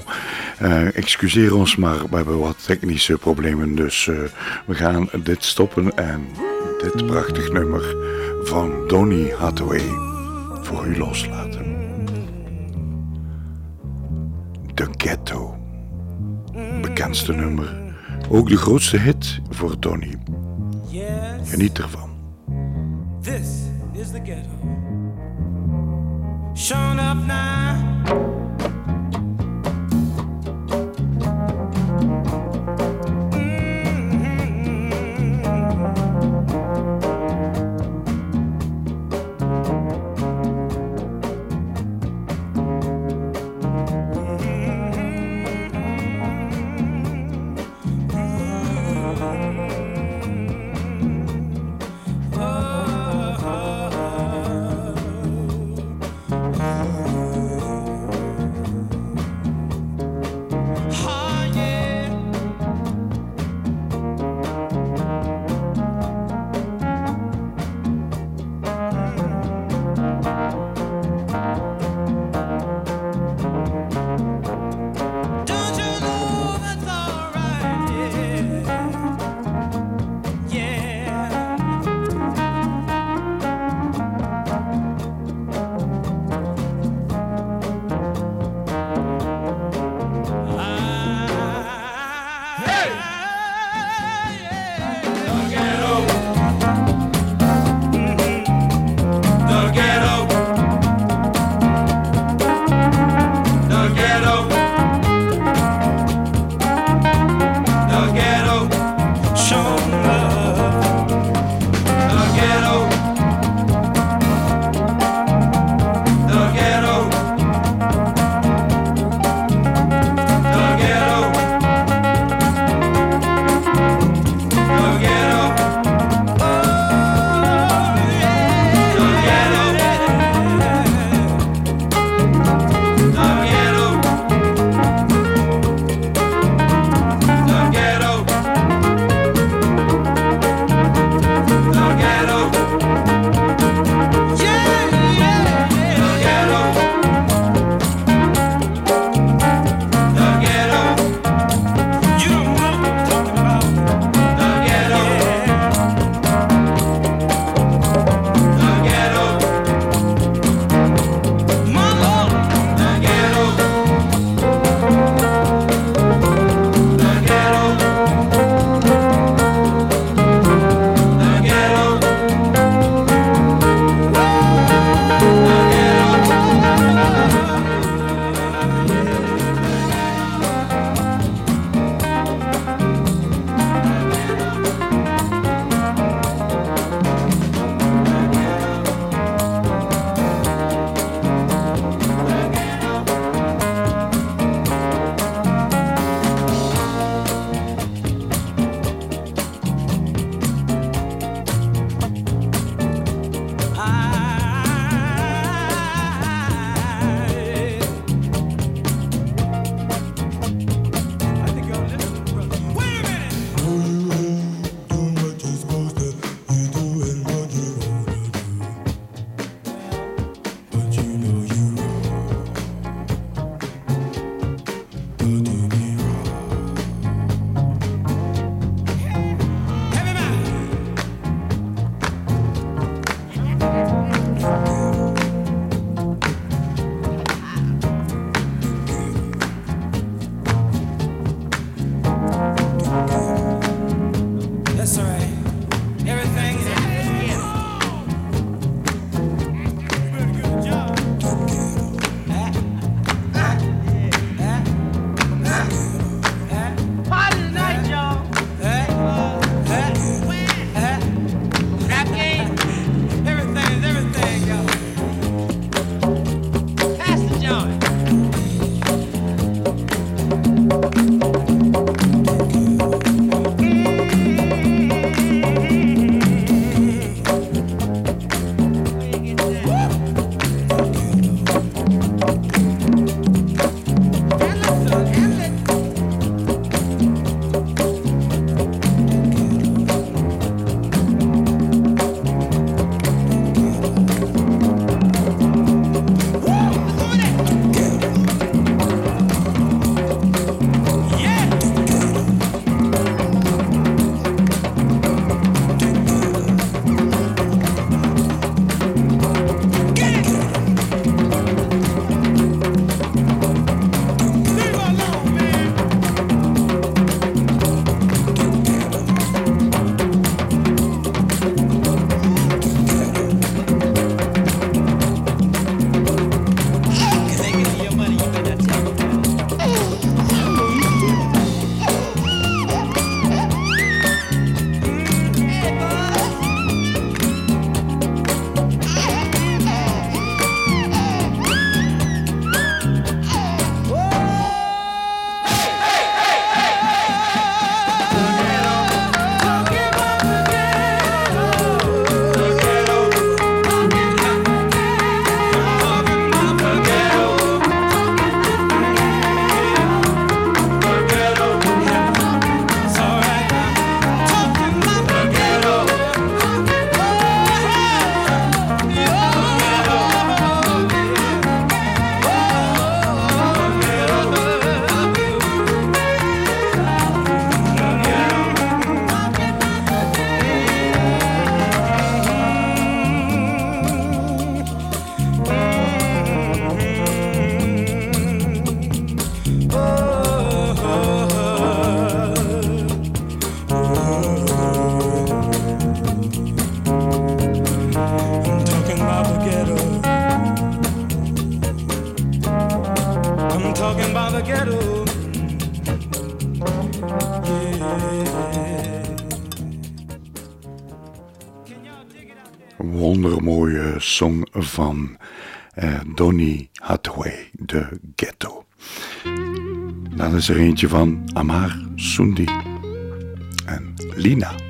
Speaker 1: Eh, excuseer ons, maar we hebben wat technische problemen, dus eh, we gaan dit stoppen en dit prachtig nummer van Donny Hathaway voor u loslaten. The Ghetto, bekendste nummer, ook de grootste hit voor Donny. Geniet ervan.
Speaker 14: song van uh, Donny Hathaway, De Ghetto. Dan is er eentje van Amar Sundi en Lina.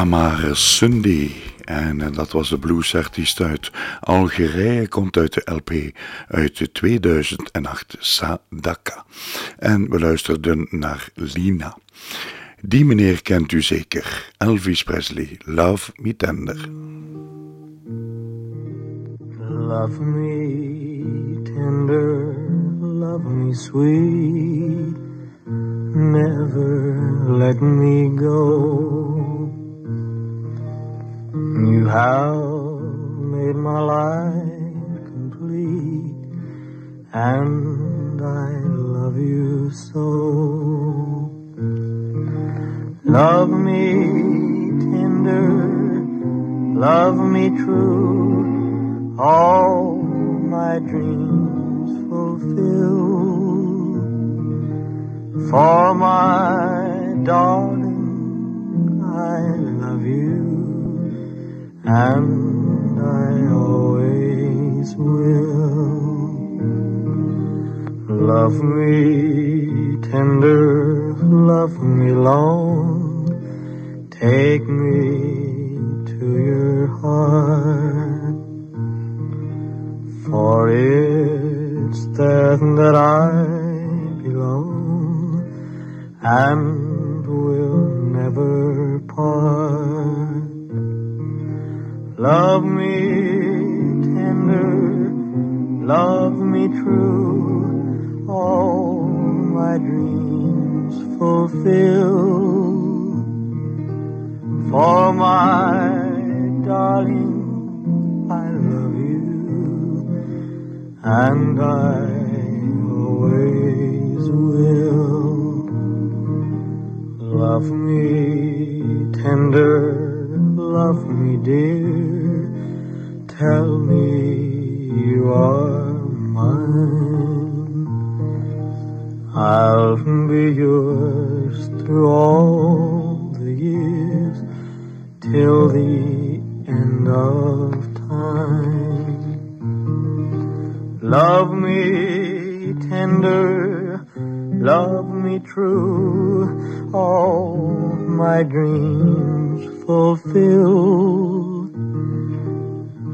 Speaker 14: Amare Sundi. En eh, dat was de bluesartiest uit Algerije, komt uit de LP uit 2008, Sadaka. En we luisterden naar Lina. Die meneer kent u zeker, Elvis Presley, Love Me Tender.
Speaker 15: Love me tender, love me sweet, never let me go. have of me. through all the years till the end of time. Love me tender, love me true, all my dreams fulfilled.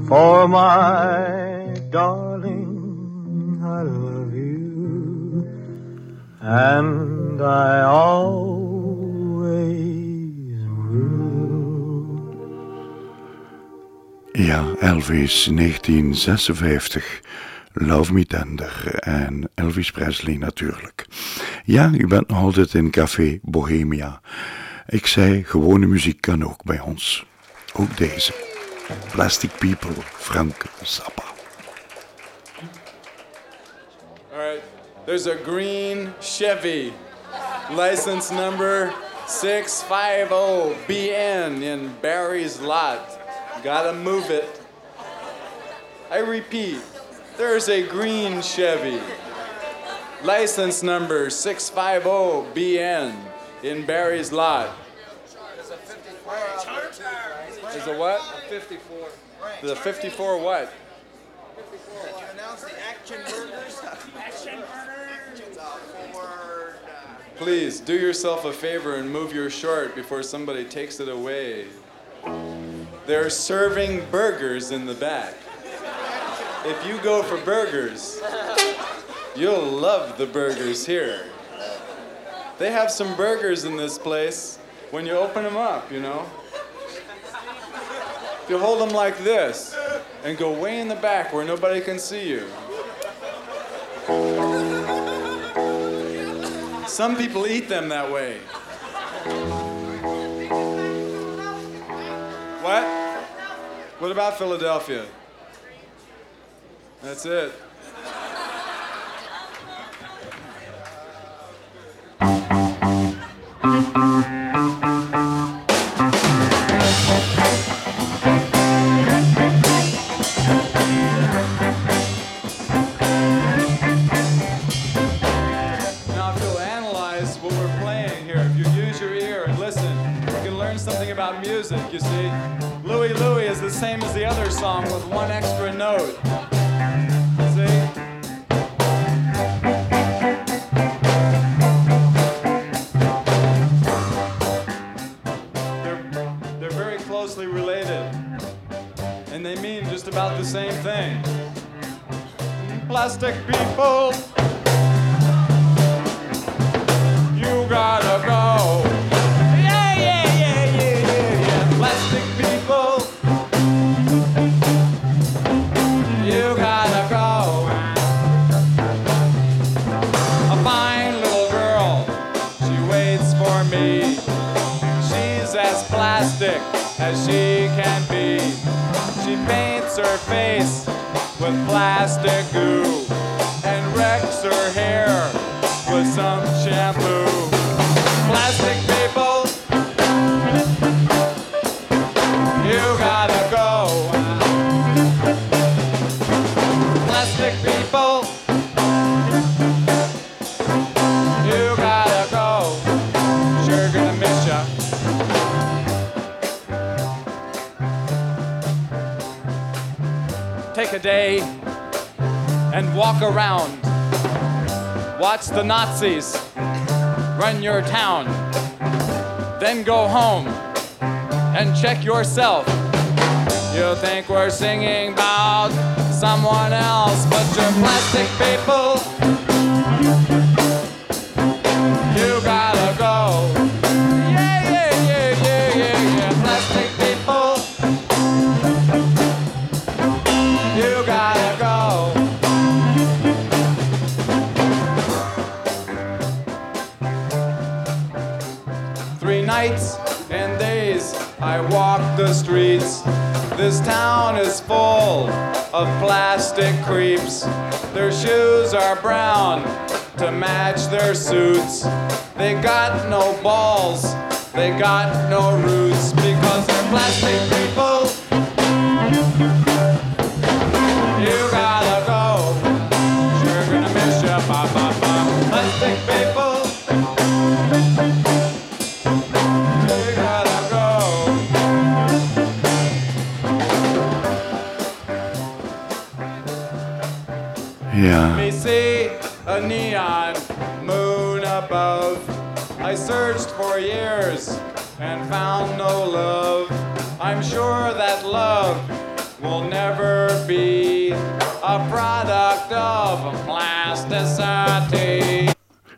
Speaker 15: For my darling, I love you, and I always
Speaker 1: Ja, Elvis 1956. Love Me Tender en Elvis Presley natuurlijk. Ja, u bent nog altijd in Café Bohemia. Ik zei, gewone muziek kan ook bij ons. Ook deze. Plastic People, Frank Zappa.
Speaker 16: All right. There's a green Chevy, license number 650BN in Barry's lot. Gotta move it. I repeat, there's a green Chevy, license number 650BN in Barry's lot. Is a what? 54. The 54 what? Please do yourself a favor and move your short before somebody takes it away. They're serving burgers in the back. If you go for burgers, you'll love the burgers here. They have some burgers in this place when you open them up, you know. If you hold them like this and go way in the back where nobody can see you. Some people eat them that way. What? What about Philadelphia? That's it. Same as the other song with one extra note. See? They're, they're very closely related, and they mean just about the same thing. Plastic people. You gotta go. Her face with plastic goo and wrecks her hair with some shampoo. And walk around. Watch the Nazis run your town. Then go home and check yourself. You think we're singing about someone else, but you're plastic people. I walk the streets. This town is full of plastic creeps. Their shoes are brown to match their suits. They got no balls, they got no roots because they're plastic people. Me see a neon moon above. I searched for years and found no love. I'm sure that love will never be a product of plasticity.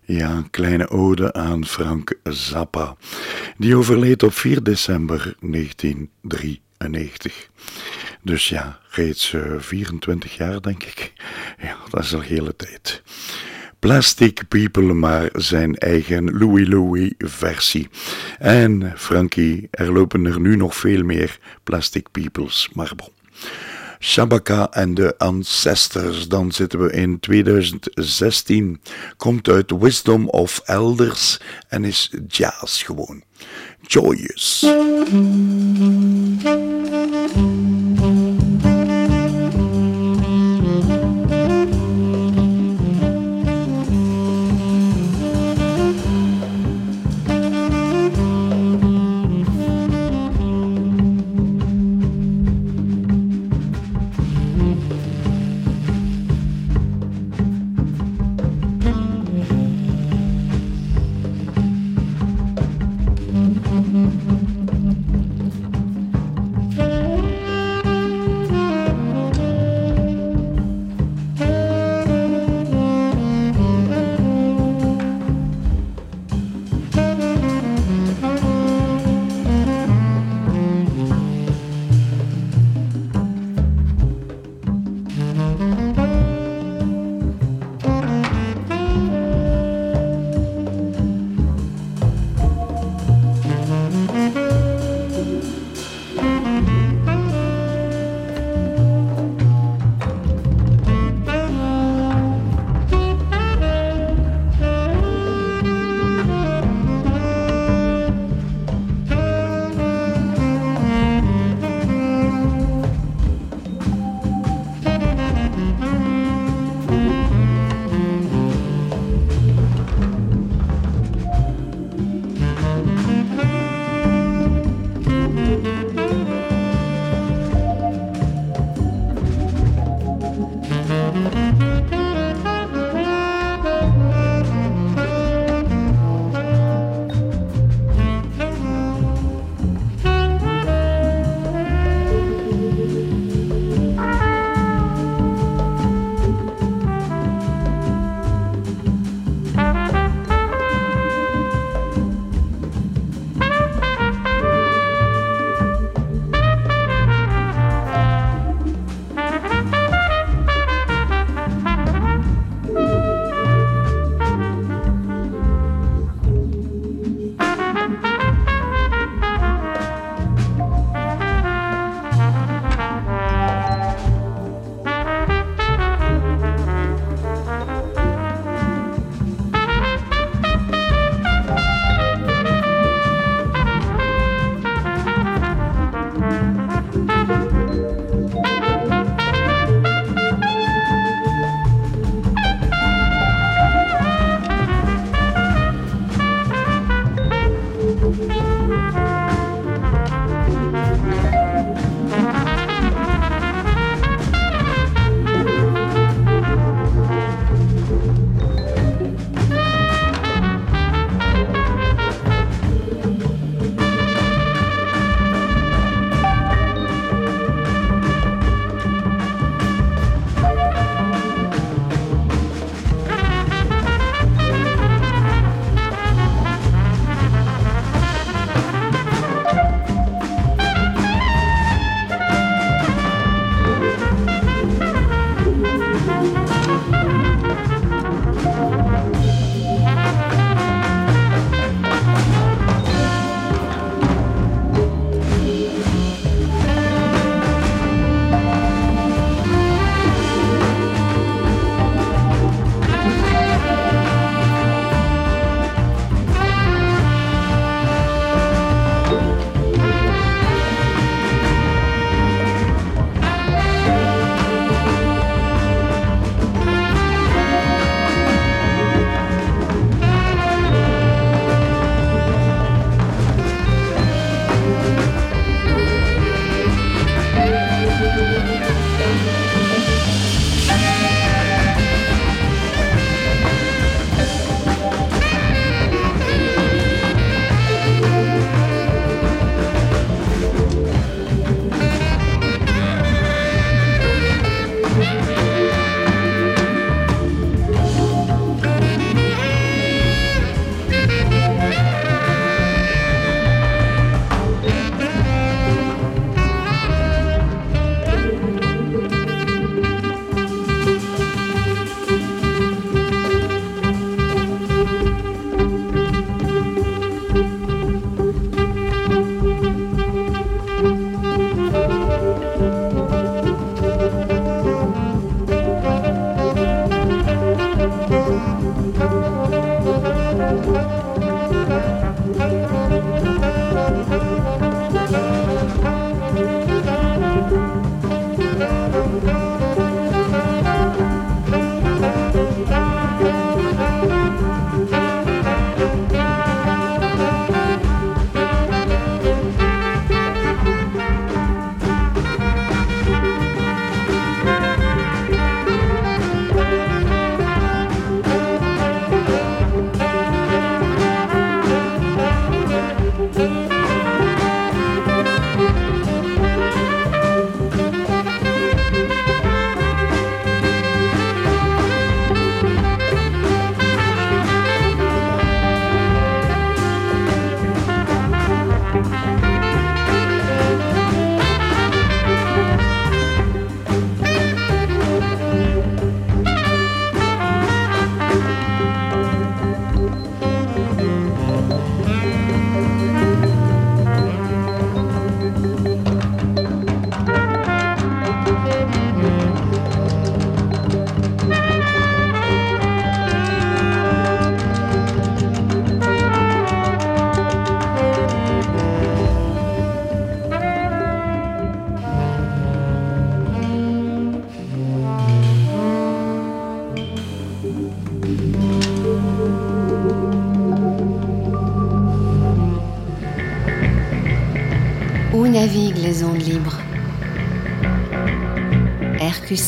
Speaker 1: Ja, een kleine ode aan Frank Zappa. Die overleed op 4 december 1993. Dus ja, reeds eh, 24 jaar denk ik. Ja, dat is al hele tijd. Plastic People, maar zijn eigen Louis Louis versie. En Frankie, er lopen er nu nog veel meer Plastic Peoples, maar bon. Shabaka en de Ancestors, dan zitten we in 2016. Komt uit Wisdom of Elders en is jazz gewoon. Joyous.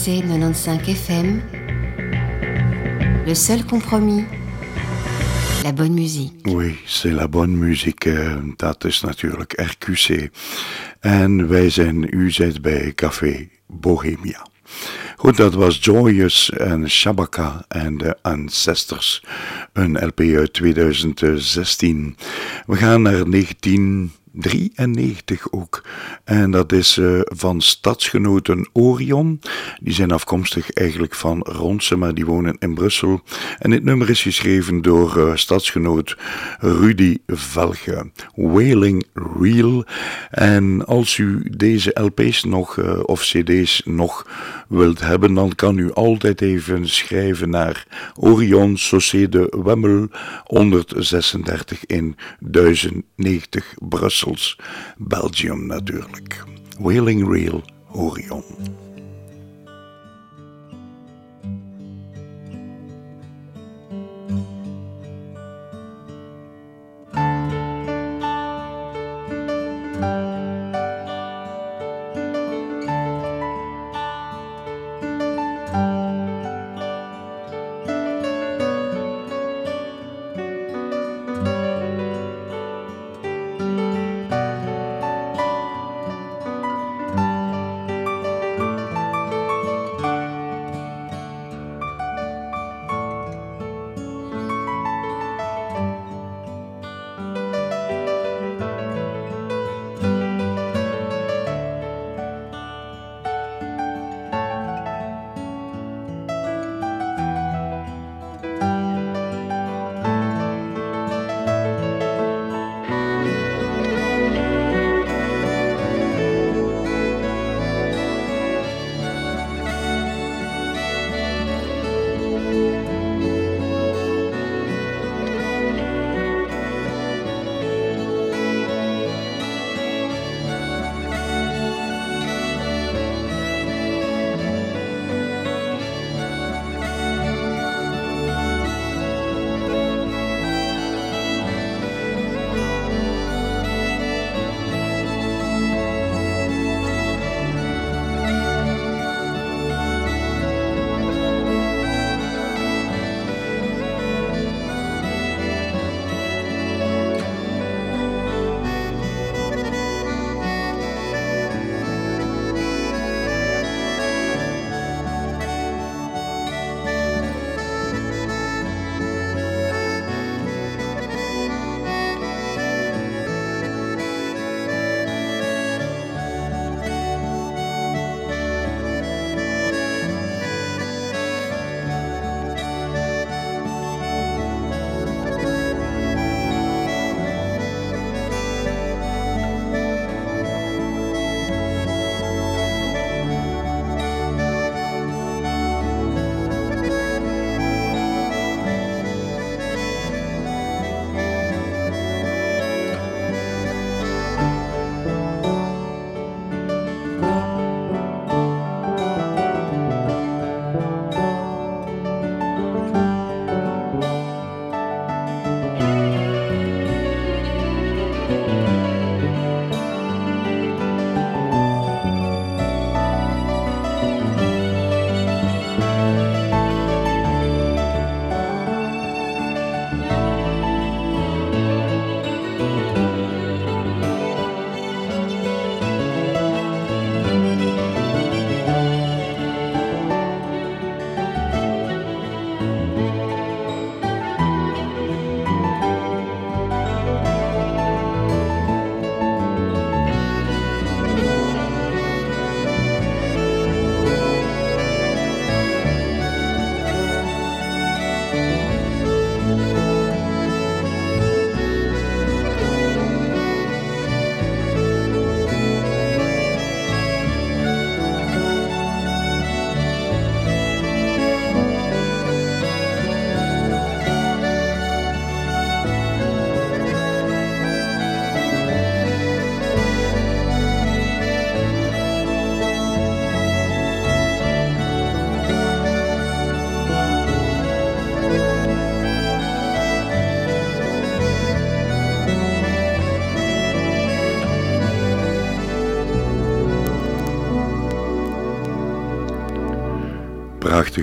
Speaker 17: RQC 95 FM, le seul compromis, la bonne musique.
Speaker 1: Oui, c'est la bonne muziek. eh, dat is natuurlijk RQC. En wij zijn, u zit bij Café Bohemia. Goed, dat was Joyous en Shabaka en de Ancestors. Een LP uit 2016. We gaan naar 1993 ook. En dat is eh, van stadsgenoten Orion. Die zijn afkomstig eigenlijk van Ronse, maar die wonen in Brussel. En dit nummer is geschreven door eh, stadsgenoot Rudy Velge. Wailing Real. En als u deze LP's nog eh, of CD's nog wilt hebben, dan kan u altijd even schrijven naar Orion de Wemmel 136 in 1090 Brussels, Belgium natuurlijk. Wailing Reel Orion.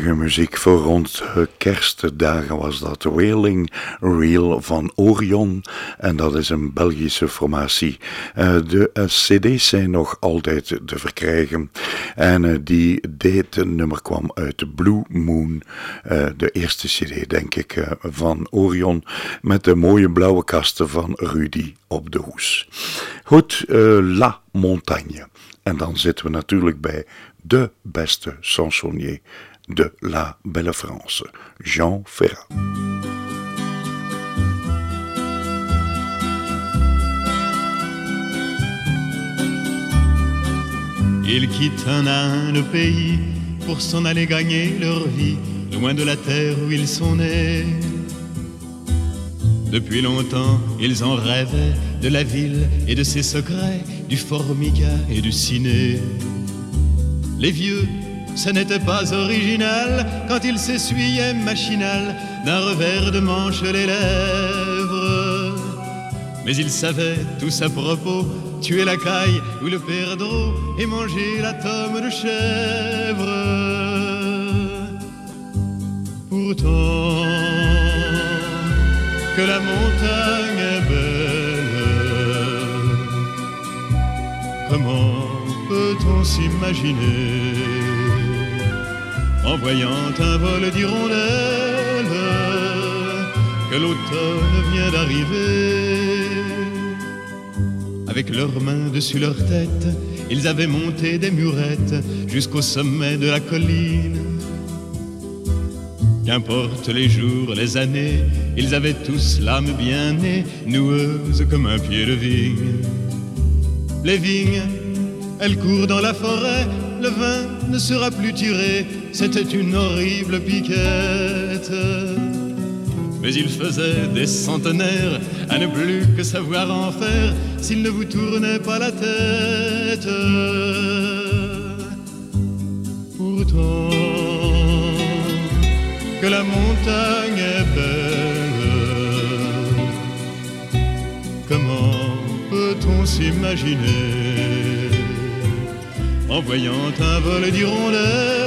Speaker 1: Muziek voor rond kerstdagen was dat. Wailing Reel van Orion. En dat is een Belgische formatie. Uh, de uh, cd's zijn nog altijd te verkrijgen. En uh, die, dit nummer kwam uit Blue Moon. de eerste cd, denk ik, van Orion. Met de mooie blauwe kasten van Rudy op de hoes. Goed, La Montagne. En dan zitten we natuurlijk bij de beste chansonnier de la Belle France, Jean Ferrat.
Speaker 18: Ils quittent un à le pays pour s'en aller gagner leur vie, loin de la terre où ils sont nés. Depuis longtemps, ils en rêvaient de la ville et de ses secrets, du formica et du ciné. Les vieux ce n'était pas original quand il s'essuyait machinal d'un revers de manche les lèvres. Mais il savait tous à propos tuer la caille ou le perdreau et manger la tome de chèvre. Pourtant, que la montagne est belle, comment peut-on s'imaginer? En voyant un vol d'hirondelles que l'automne vient d'arriver. Avec leurs mains dessus leur tête, ils avaient monté des murettes jusqu'au sommet de la colline. Qu'importe les jours, les années, ils avaient tous l'âme bien née, noueuse comme un pied de vigne. Les vignes, elles courent dans la forêt, le vin ne sera plus tiré, c'était une horrible piquette. Mais il faisait des centenaires à ne plus que savoir en faire s'il ne vous tournait pas la tête. Pourtant, que la montagne est belle, comment peut-on s'imaginer? En voyant un vol d'hirondelles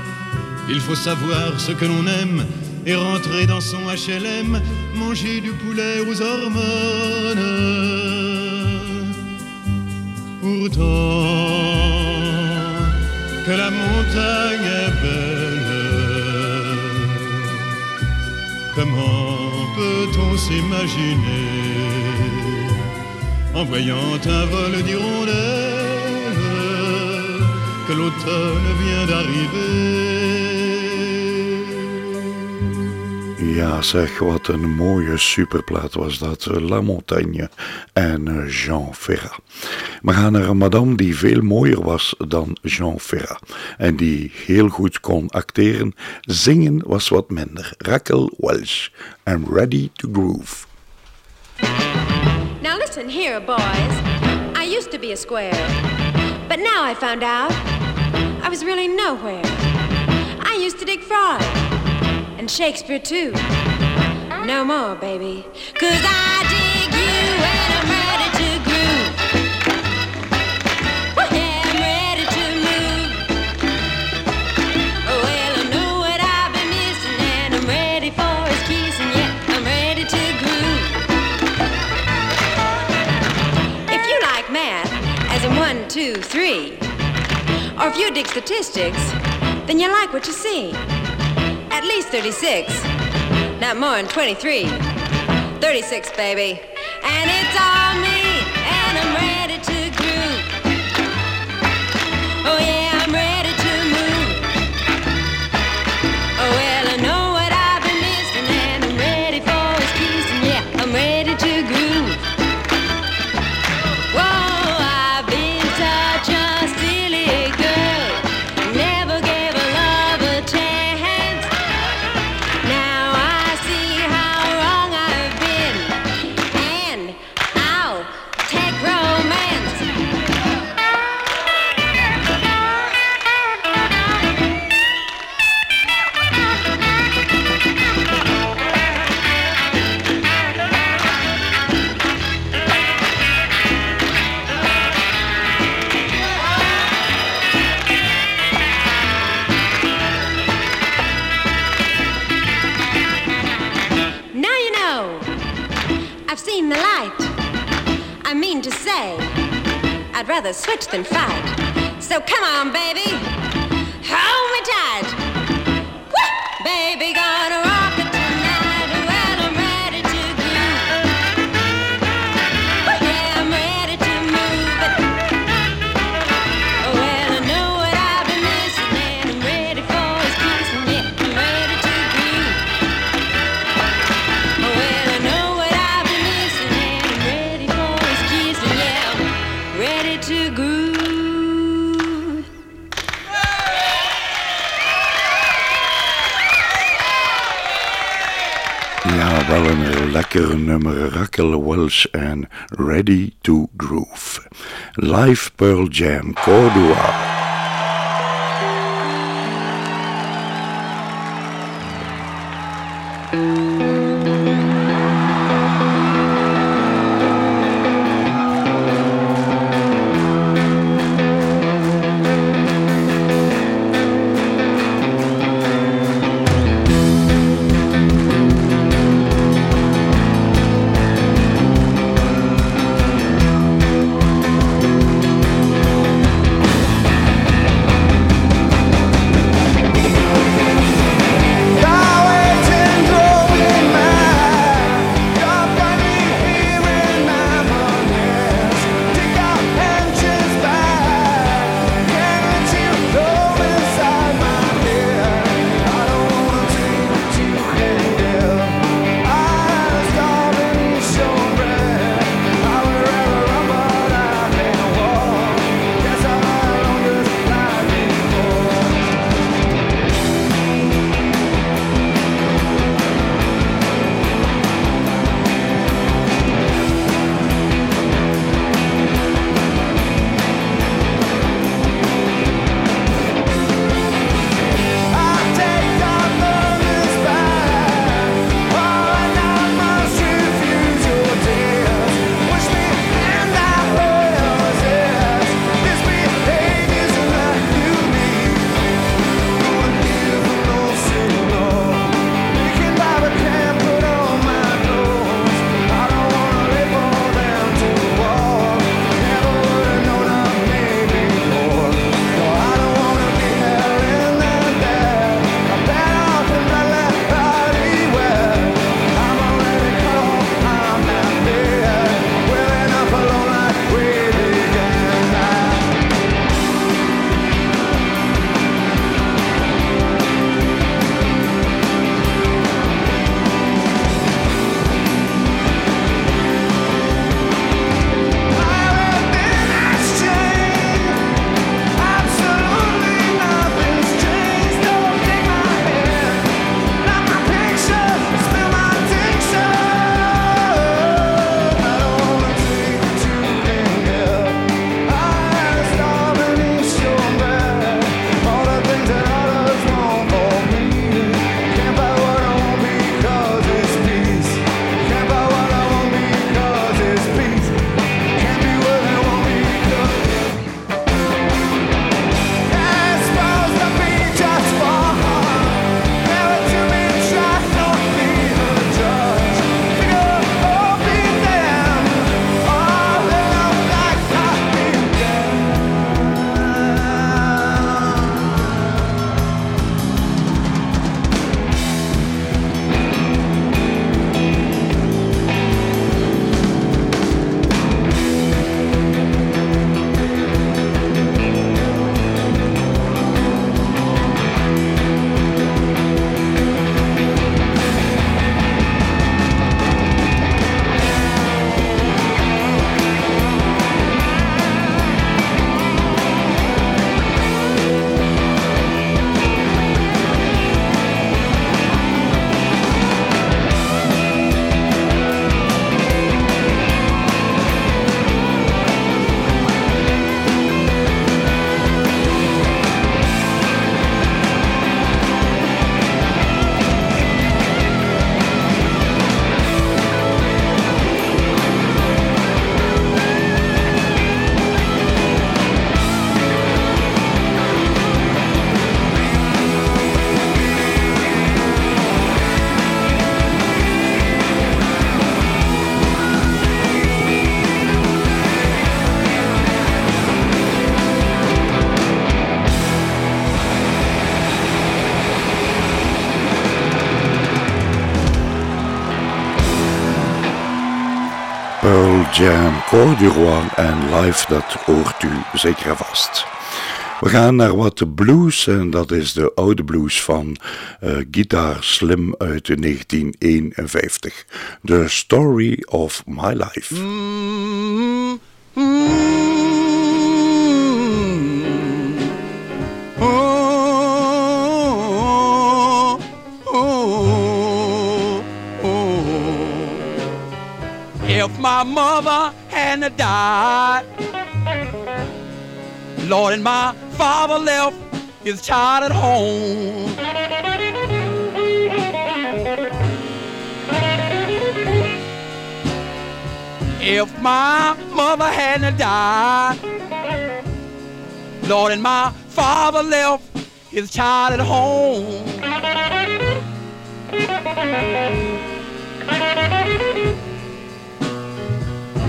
Speaker 18: Il faut savoir ce que l'on aime et rentrer dans son HLM, manger du poulet aux hormones. Pourtant, que la montagne est belle, comment peut-on s'imaginer en voyant un vol d'hirondelles que l'automne vient d'arriver?
Speaker 1: Ja, zeg, wat een mooie superplaat was dat. La Montagne en Jean Ferrat. We gaan naar een madame die veel mooier was dan Jean Ferrat. En die heel goed kon acteren. Zingen was wat minder. Raquel Welch. I'm ready to groove.
Speaker 19: Now listen here, boys. I used to be a square, but now I found out I was really nowhere. I used to dig Freud and Shakespeare too. No more, baby, cause I dig you and I'm ready to groove. Yeah, I'm ready to move. Oh, well, I know what I've been missing and I'm ready for his kissing. Yeah, I'm ready to groove. If you like math, as in one, two, three, or if you dig statistics, then you like what you see. At least 36, not more than 23. 36, baby. And it's all me, rather switch than fight. So come on, baby, hold me tight. Woo! Baby, gonna
Speaker 1: nummer Raquel Welch en Ready to Groove. Live Pearl Jam,
Speaker 20: Corduroy.
Speaker 1: Jam, Cor du Roi en live, dat hoort u zeker vast. We gaan naar wat blues en dat is de oude blues van uh, Guitar Slim uit 1951. The Story of My Life.
Speaker 3: Mm -hmm. If my mother hadn't died, Lord, and my father left his child at home. If my mother hadn't died, Lord, and my father left his child at home.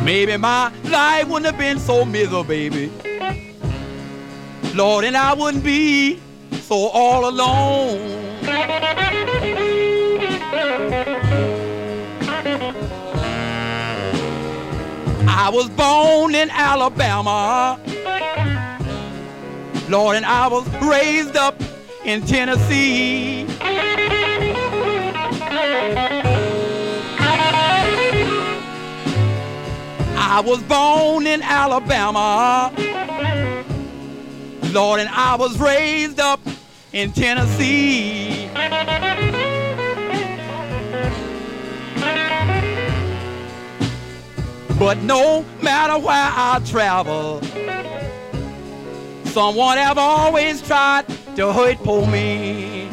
Speaker 3: Maybe my life wouldn't have been so miserable, baby. Lord, and I wouldn't be so all alone. I was born in Alabama. Lord, and I was raised up in Tennessee. I was born in Alabama. Lord, and I was raised up in Tennessee. But no matter where I travel, someone have always tried to hurt poor me.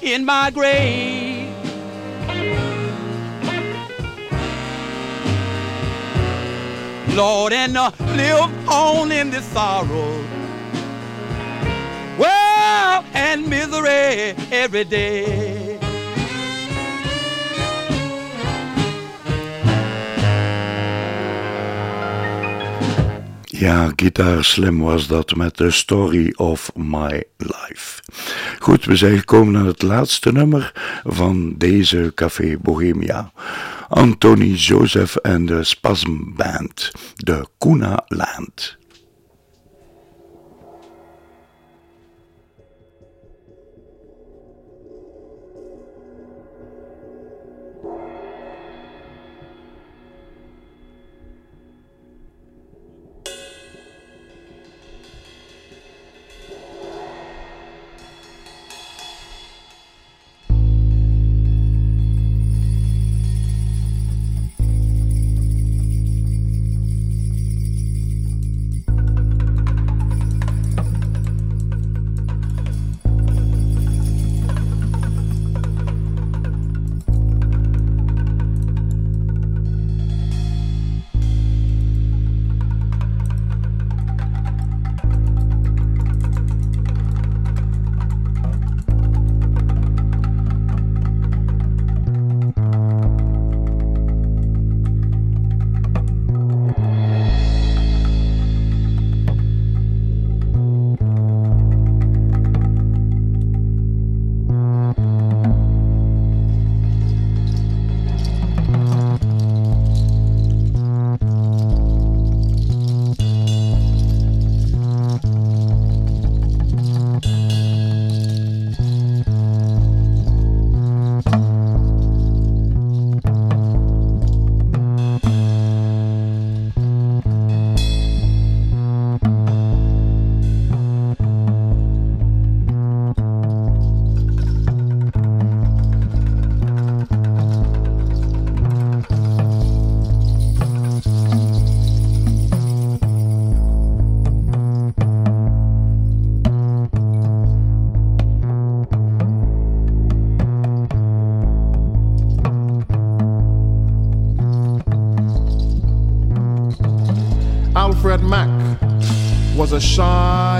Speaker 3: In my grave. Lord, and uh, live on in this sorrow. Well, and misery every day.
Speaker 1: Ja, Guitar Slim was dat met The Story of My Life. Goed, we zijn gekomen aan het laatste nummer van deze Café Bohemia. Anthony Joseph en de Spasm Band, de Kuna Land.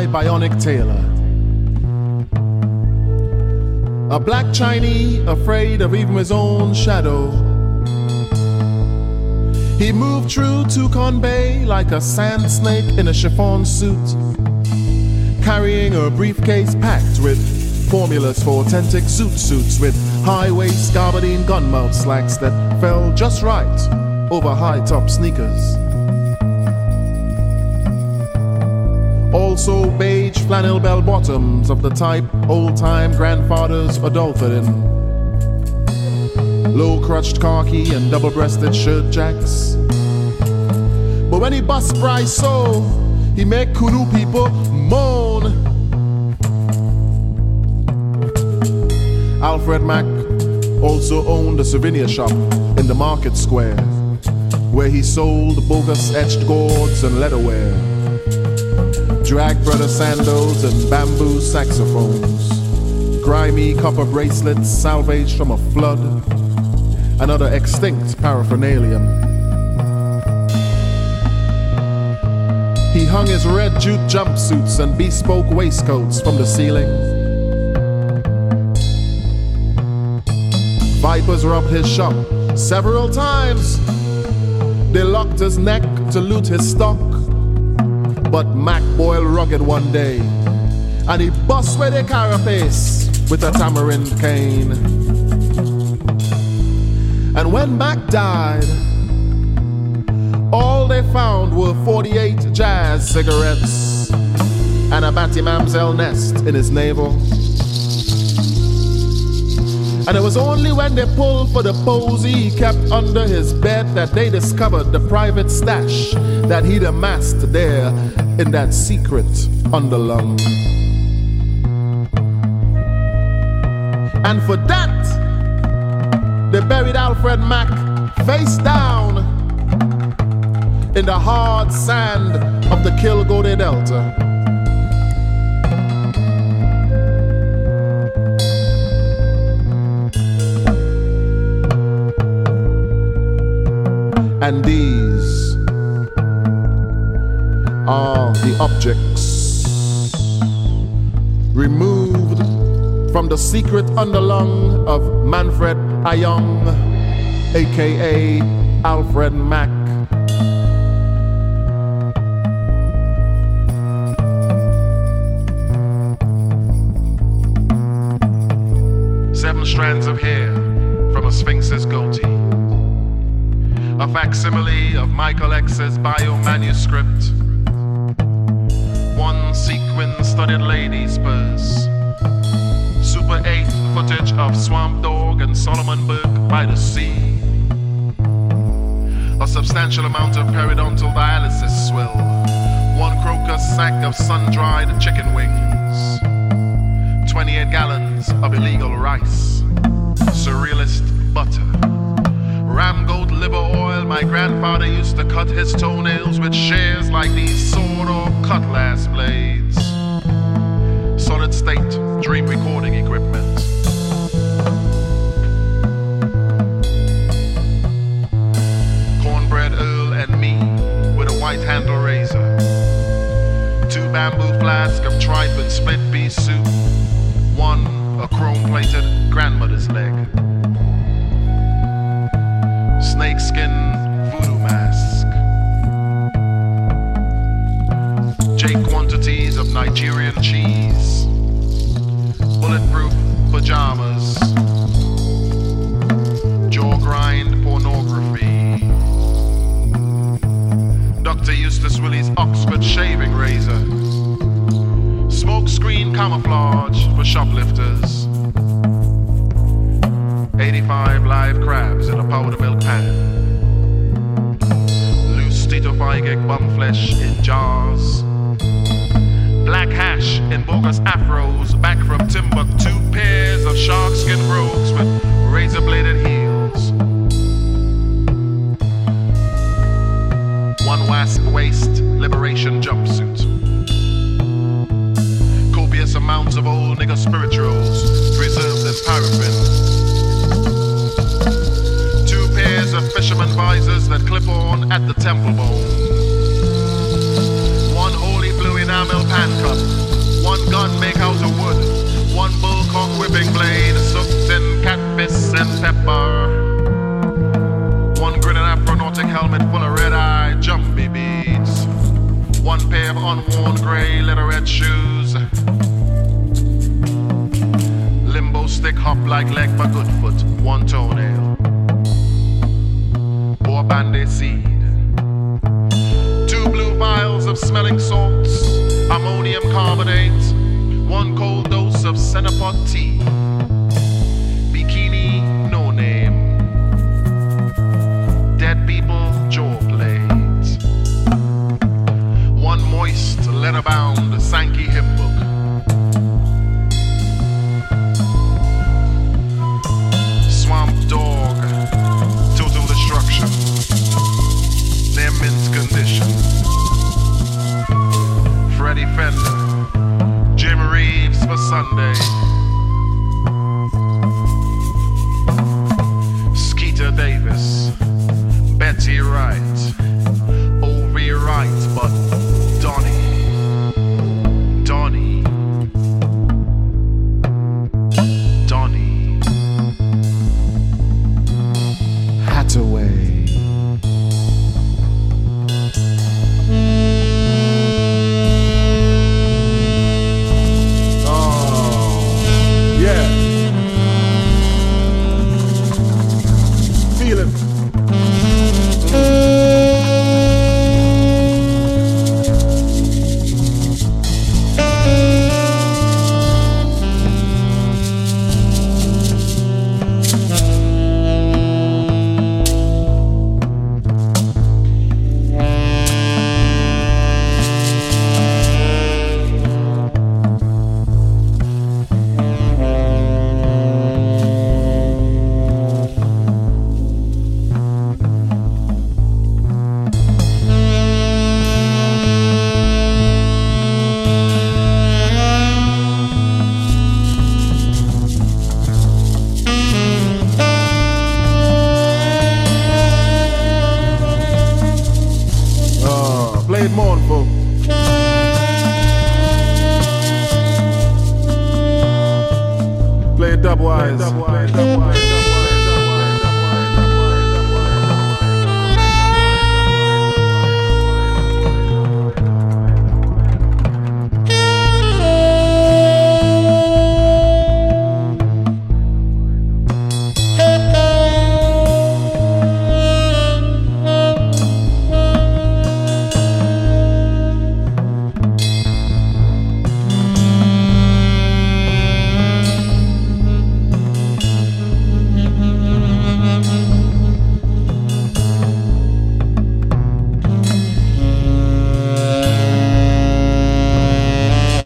Speaker 20: Bionic Taylor. A black Chinese afraid of even his own shadow. He moved through Tucon Bay like a sand snake in a chiffon suit, carrying a briefcase packed with formulas for authentic suit suits with high waist gabardine gun mount slacks that fell just right over high top sneakers. Also, beige flannel bell bottoms of the type old time grandfathers adulted in. Low crotched khaki and double breasted shirt jacks. But when he bust Bryce so, he make Kunu people moan. Alfred Mack also owned a souvenir shop in the market square where he sold bogus etched gourds and leatherware, drag brother sandals and bamboo saxophones, grimy copper bracelets salvaged from a flood, another extinct paraphernalia. He hung his red jute jumpsuits and bespoke waistcoats from the ceiling. Vipers robbed his shop several times. They locked his neck to loot his stock. But Mac boiled rugged one day, and he bust where they carapace with a tamarind cane. And when Mac died, all they found were 48 jazz cigarettes and a Batty Mamselle nest in his navel. And it was only when they pulled for the posy he kept under his bed that they discovered the private stash that he'd amassed there in that secret underlung. And for that, they buried Alfred Mack face down in the hard sand of the Kilgore Delta. And these are the objects removed from the secret underlung of Manfred Ayong, aka Alfred Mack. Rice. Surrealist butter ram goat liver oil. My grandfather used to cut his toenails with